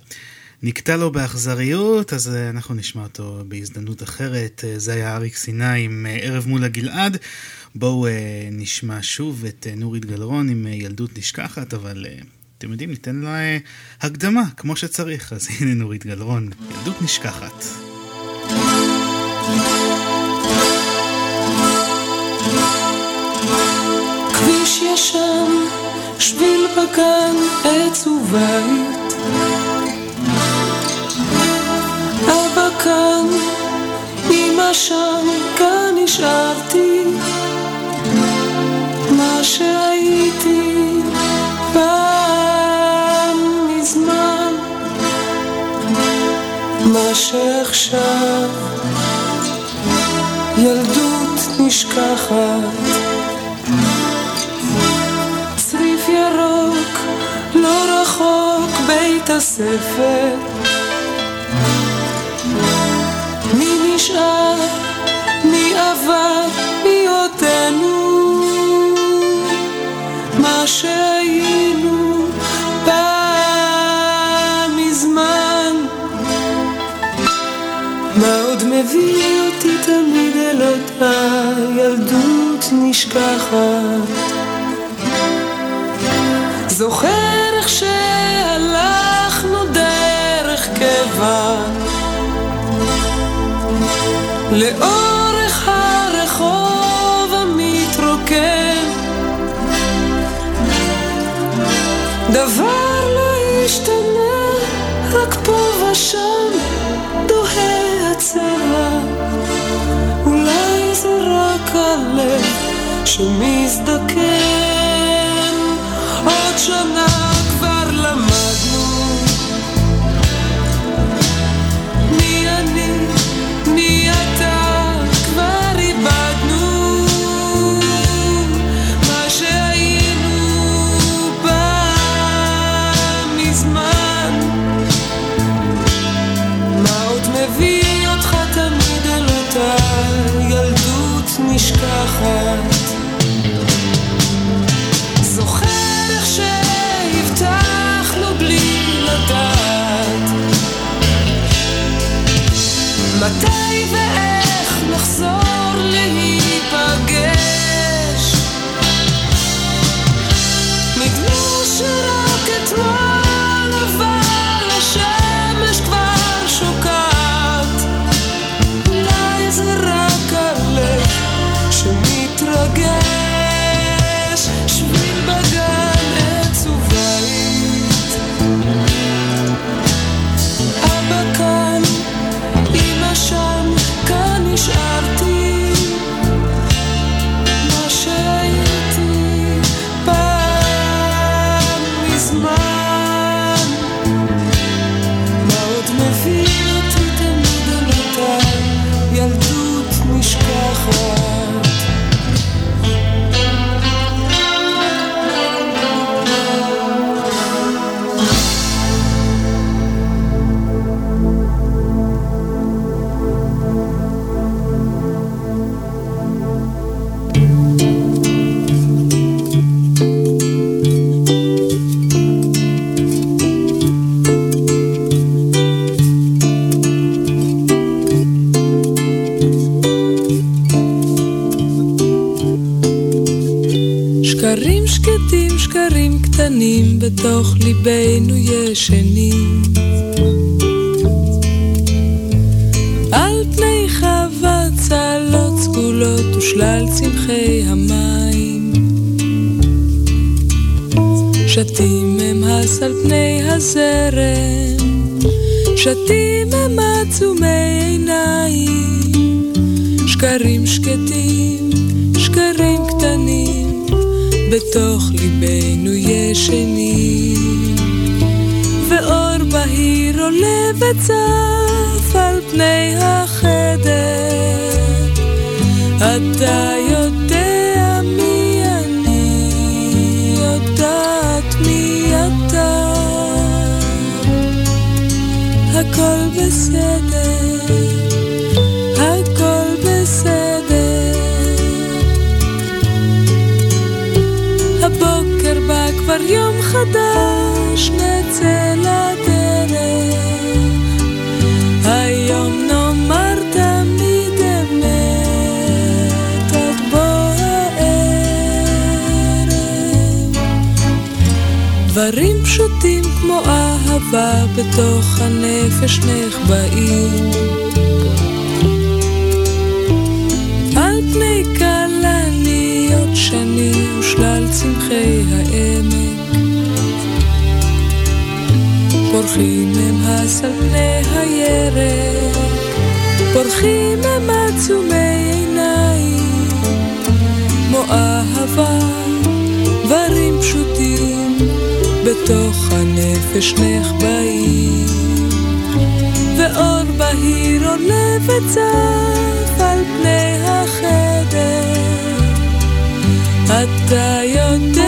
נקטע לו באכזריות, אז אנחנו נשמע אותו בהזדמנות אחרת. זה היה אריק סיני עם ערב מול הגלעד. בואו אה, נשמע שוב את אה, נורית גלרון עם אה, ילדות נשכחת, אבל אתם יודעים, ניתן לה הקדמה כמו שצריך. אז הנה נורית גלרון, ילדות נשכחת. כביש ישן, שביל בגן, עץ ובית. אבא כאן, אמא שם, כאן נשארתי. שהייתי פעם מזמן, מה שעכשיו ילדות נשכחת. צריף ירוק, לא רחוק בית הספר. מי נשאר, מי עבר, שהיינו פעם מזמן. מה עוד מביא אותי תמיד אל אותה ילדות נשכחת? זוכר איך שהלכנו דרך קבע לאורך ושם דוהה הצבע אולי זה רק הלב שמזדקן. עוד שנה בתוך ליבנו ישנים. על פני חווה צלות סגולות ושלל צמחי המים. שתים הם הס על פני הזרם, שתים הם עצומי עיניים. שקרים שקטים, שקרים קטנים, בתוך ליבנו ישנים. ואור בהיר עולה וצף על פני החדר. אתה יודע מי אני, יודעת מי אתה. הכל בסדר, כבר יום חדש, נצא לדרך. היום נאמר תמיד אמת, עד בוא הערב. דברים פשוטים כמו אהבה בתוך הנפש נחבאים. על פני כלניות שני ושלל צמחי העמק. פורחים הם הס על פני הירק, פורחים הם עצומי עיניים, כמו אהבה, דברים פשוטים, בתוך הנפש נחבאים. ואור בהיר עולה וצף על פני החדר. אתה יודע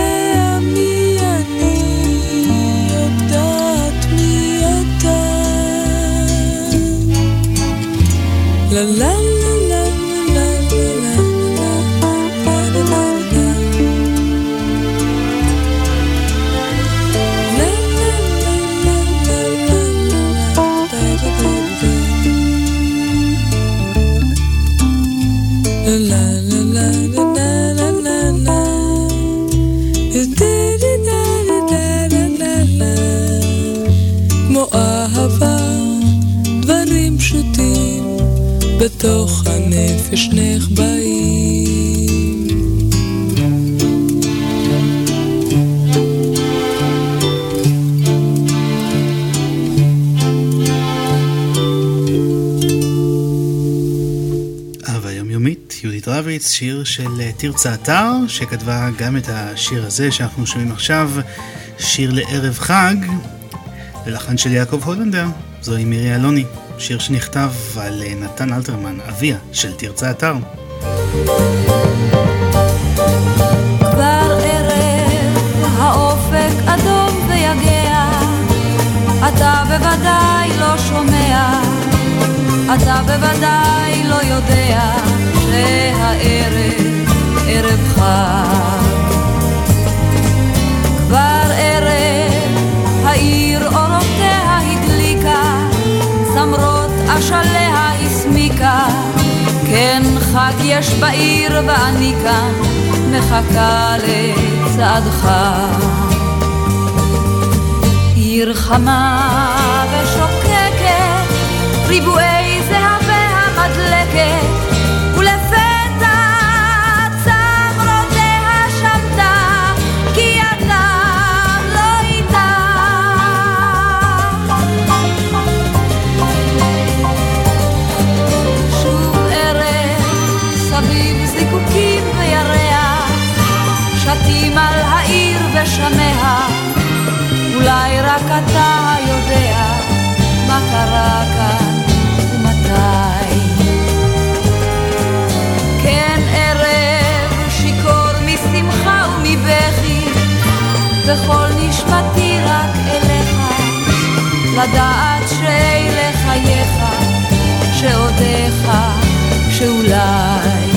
la la הנפש נחבאים. אהבה יומיומית, יהודית רביץ, שיר של אה, תרצה אתר, שכתבה גם את השיר הזה שאנחנו שומעים עכשיו, שיר לערב חג, ללחן של יעקב הולנדר, זוהי מירי אלוני, שיר שנכתב על אה, נתן אלתרמן, אביה של תרצה אתר. כבר האופק אדום ויגע, לא שומע, לא יודע העיר אשליה הסמיקה, כן חג יש בעיר ואני כאן מחכה לצעדך. עיר חמה ושוקקת, ריבועי שתים על העיר ושמיה, אולי רק אתה יודע מה קרה כאן ומתי. כן ערב שיכור משמחה ומבכי, וכל נשמתי רק אליך, לדעת שאלה חייך, שעודיך, שאולי.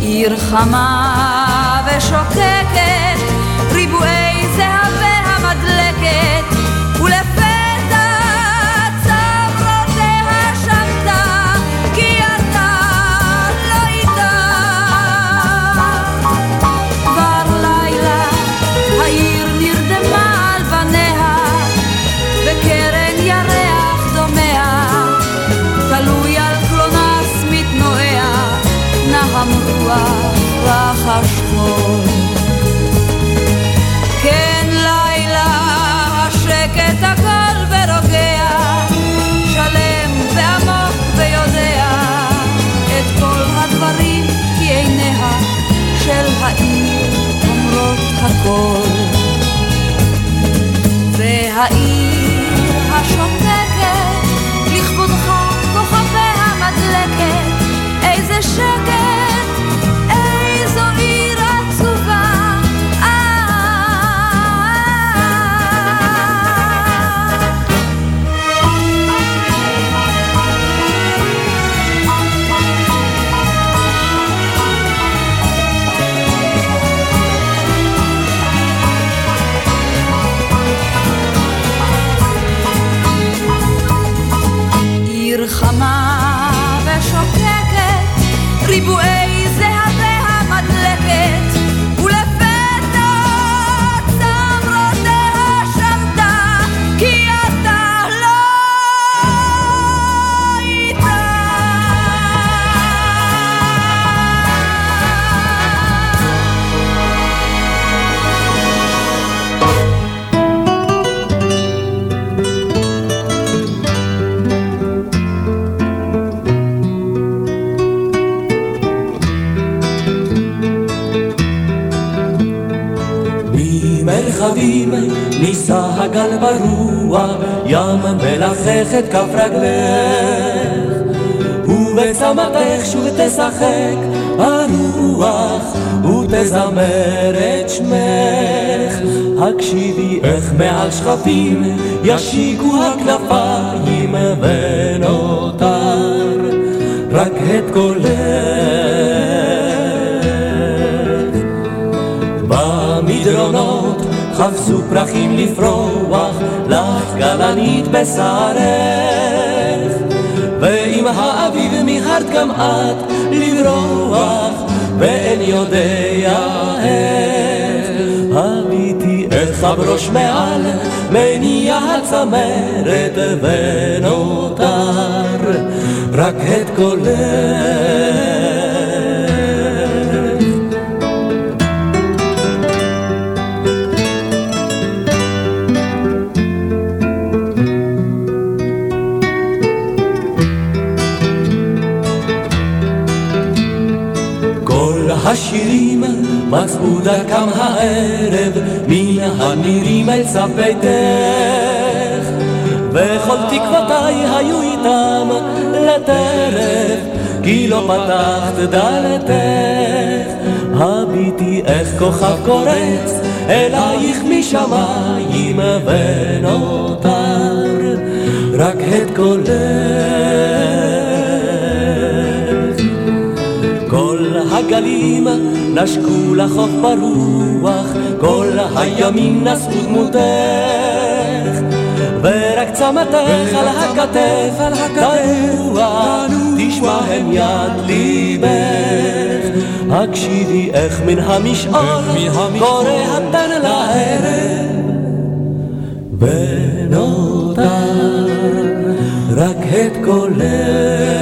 עיר חמה ושוקקת, ריבועי זהבי הכל. והעיר השותקת עיר הגל ברוח, ים מלחך את כף רגלך. ובצמתך שוב תשחק הרוח, ותזמר את שמך. הקשיבי איך מעל שכפים ישיקו הכנפיים ונותר רק את קולך. חפשו פרחים לפרוח, לך גלנית בשרך. ועם האביב מיהרת גם את לברוח, ואין יודע איך. הביטי איך הברוש מעל מניע הצמרת ונותר רק את קולך. מצאו דרכם הערב מן הנירים אל סף ביתך וכל תקוותיי היו איתם לטרף כי לא פתחת דלתך הביטי איך כוכב קורץ אלייך משמיים ונותר רק את קולך. הגלים נשקו לחוף ברוח, כל הימים נשאו דמותך, ורק צמתך על הכתף, תנוע, תשמע הם יד ליבך. הקשיבי איך מן המשעול, קורא התן לערב, ונותר רק את קולך.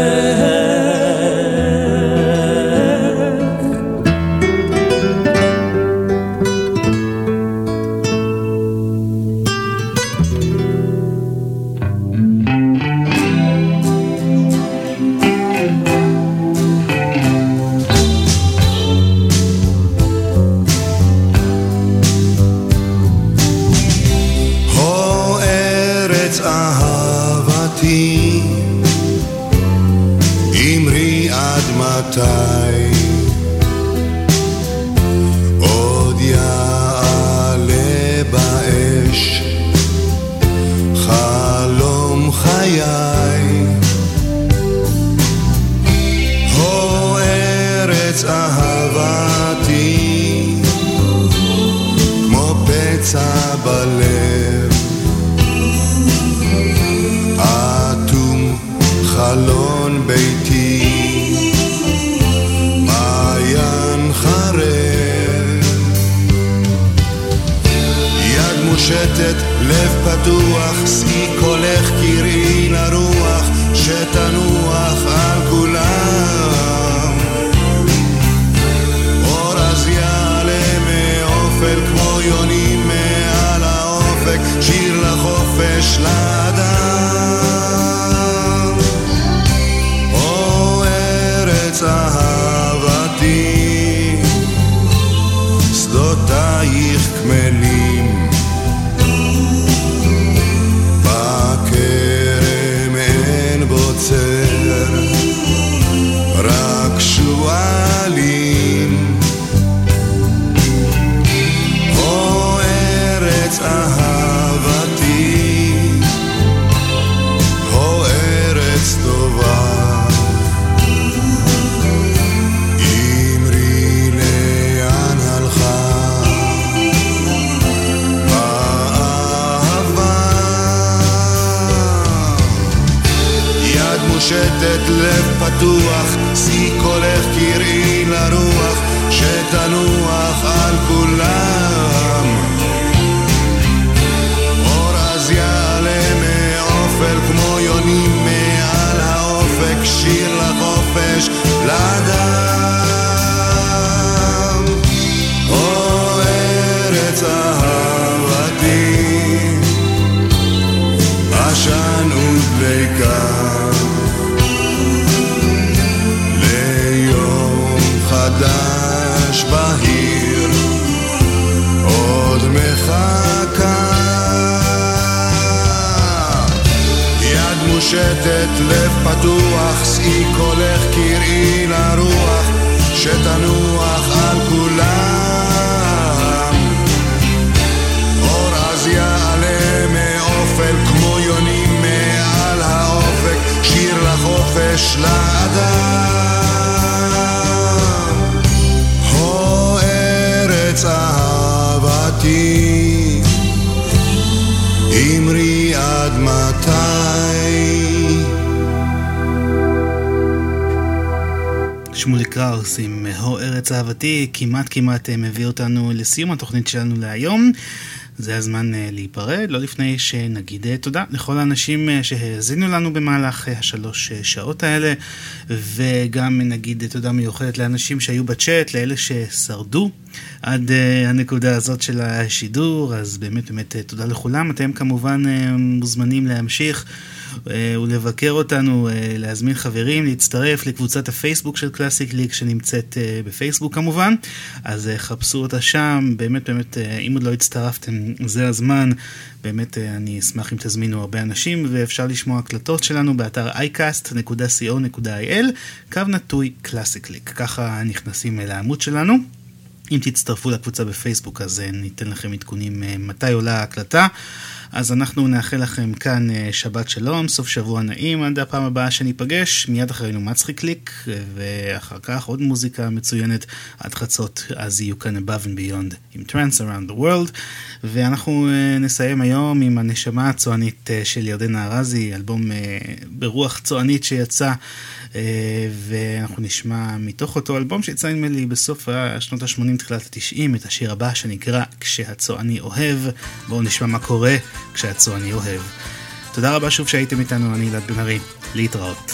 מושטת, לב פתוח, שאי קולך קראי לרוח, שתנוח על כולם. אור אז יעלה מאופל כמו יונים מעל האופק, שיר לחופש לאדם. הו ארץ אהבתי, אמרי עד מתי? קראוס עם הו ארץ אהבתי, כמעט כמעט אה, מביא אותנו לסיום התוכנית שלנו להיום. זה הזמן אה, להיפרד, לא לפני שנגיד אה, תודה לכל האנשים שהאזינו לנו במהלך השלוש שעות האלה, וגם נגיד תודה מיוחדת לאנשים שהיו בצ'אט, לאלה ששרדו עד הנקודה הזאת של השידור, אז באמת באמת תודה לכולם. אתם כמובן מוזמנים להמשיך. אה, ולבקר אותנו, אה, להזמין חברים, להצטרף לקבוצת הפייסבוק של קלאסיק ליג שנמצאת אה, בפייסבוק כמובן, אז חפשו אותה שם, באמת באמת, אם עוד לא הצטרפתם, זה הזמן, באמת אני אשמח אם תזמינו הרבה אנשים, ואפשר לשמוע הקלטות שלנו באתר iCast.co.il, קו נטוי קלאסיק ליג, ככה נכנסים אל העמוד שלנו. אם תצטרפו לקבוצה בפייסבוק אז ניתן לכם עדכונים מתי עולה ההקלטה. אז אנחנו נאחל לכם כאן אה, שבת שלום, סוף שבוע נעים עד הפעם הבאה שניפגש, מיד אחרינו מצחיק ליק, ואחר כך עוד מוזיקה מצוינת עד חצות, אז יהיו כאן above and beyond עם Trans around the world, ואנחנו אה, נסיים היום עם הנשמה הצוענית אה, של ירדנה ארזי, אלבום ברוח צוענית שיצא. ואנחנו נשמע מתוך אותו אלבום שיצא נדמה לי בסוף שנות ה-80, תחילת ה-90, את השיר הבא שנקרא "כשהצועני אוהב". בואו נשמע מה קורה כשהצועני אוהב. תודה רבה שוב שהייתם איתנו, אני אלעד בן ארי. להתראות.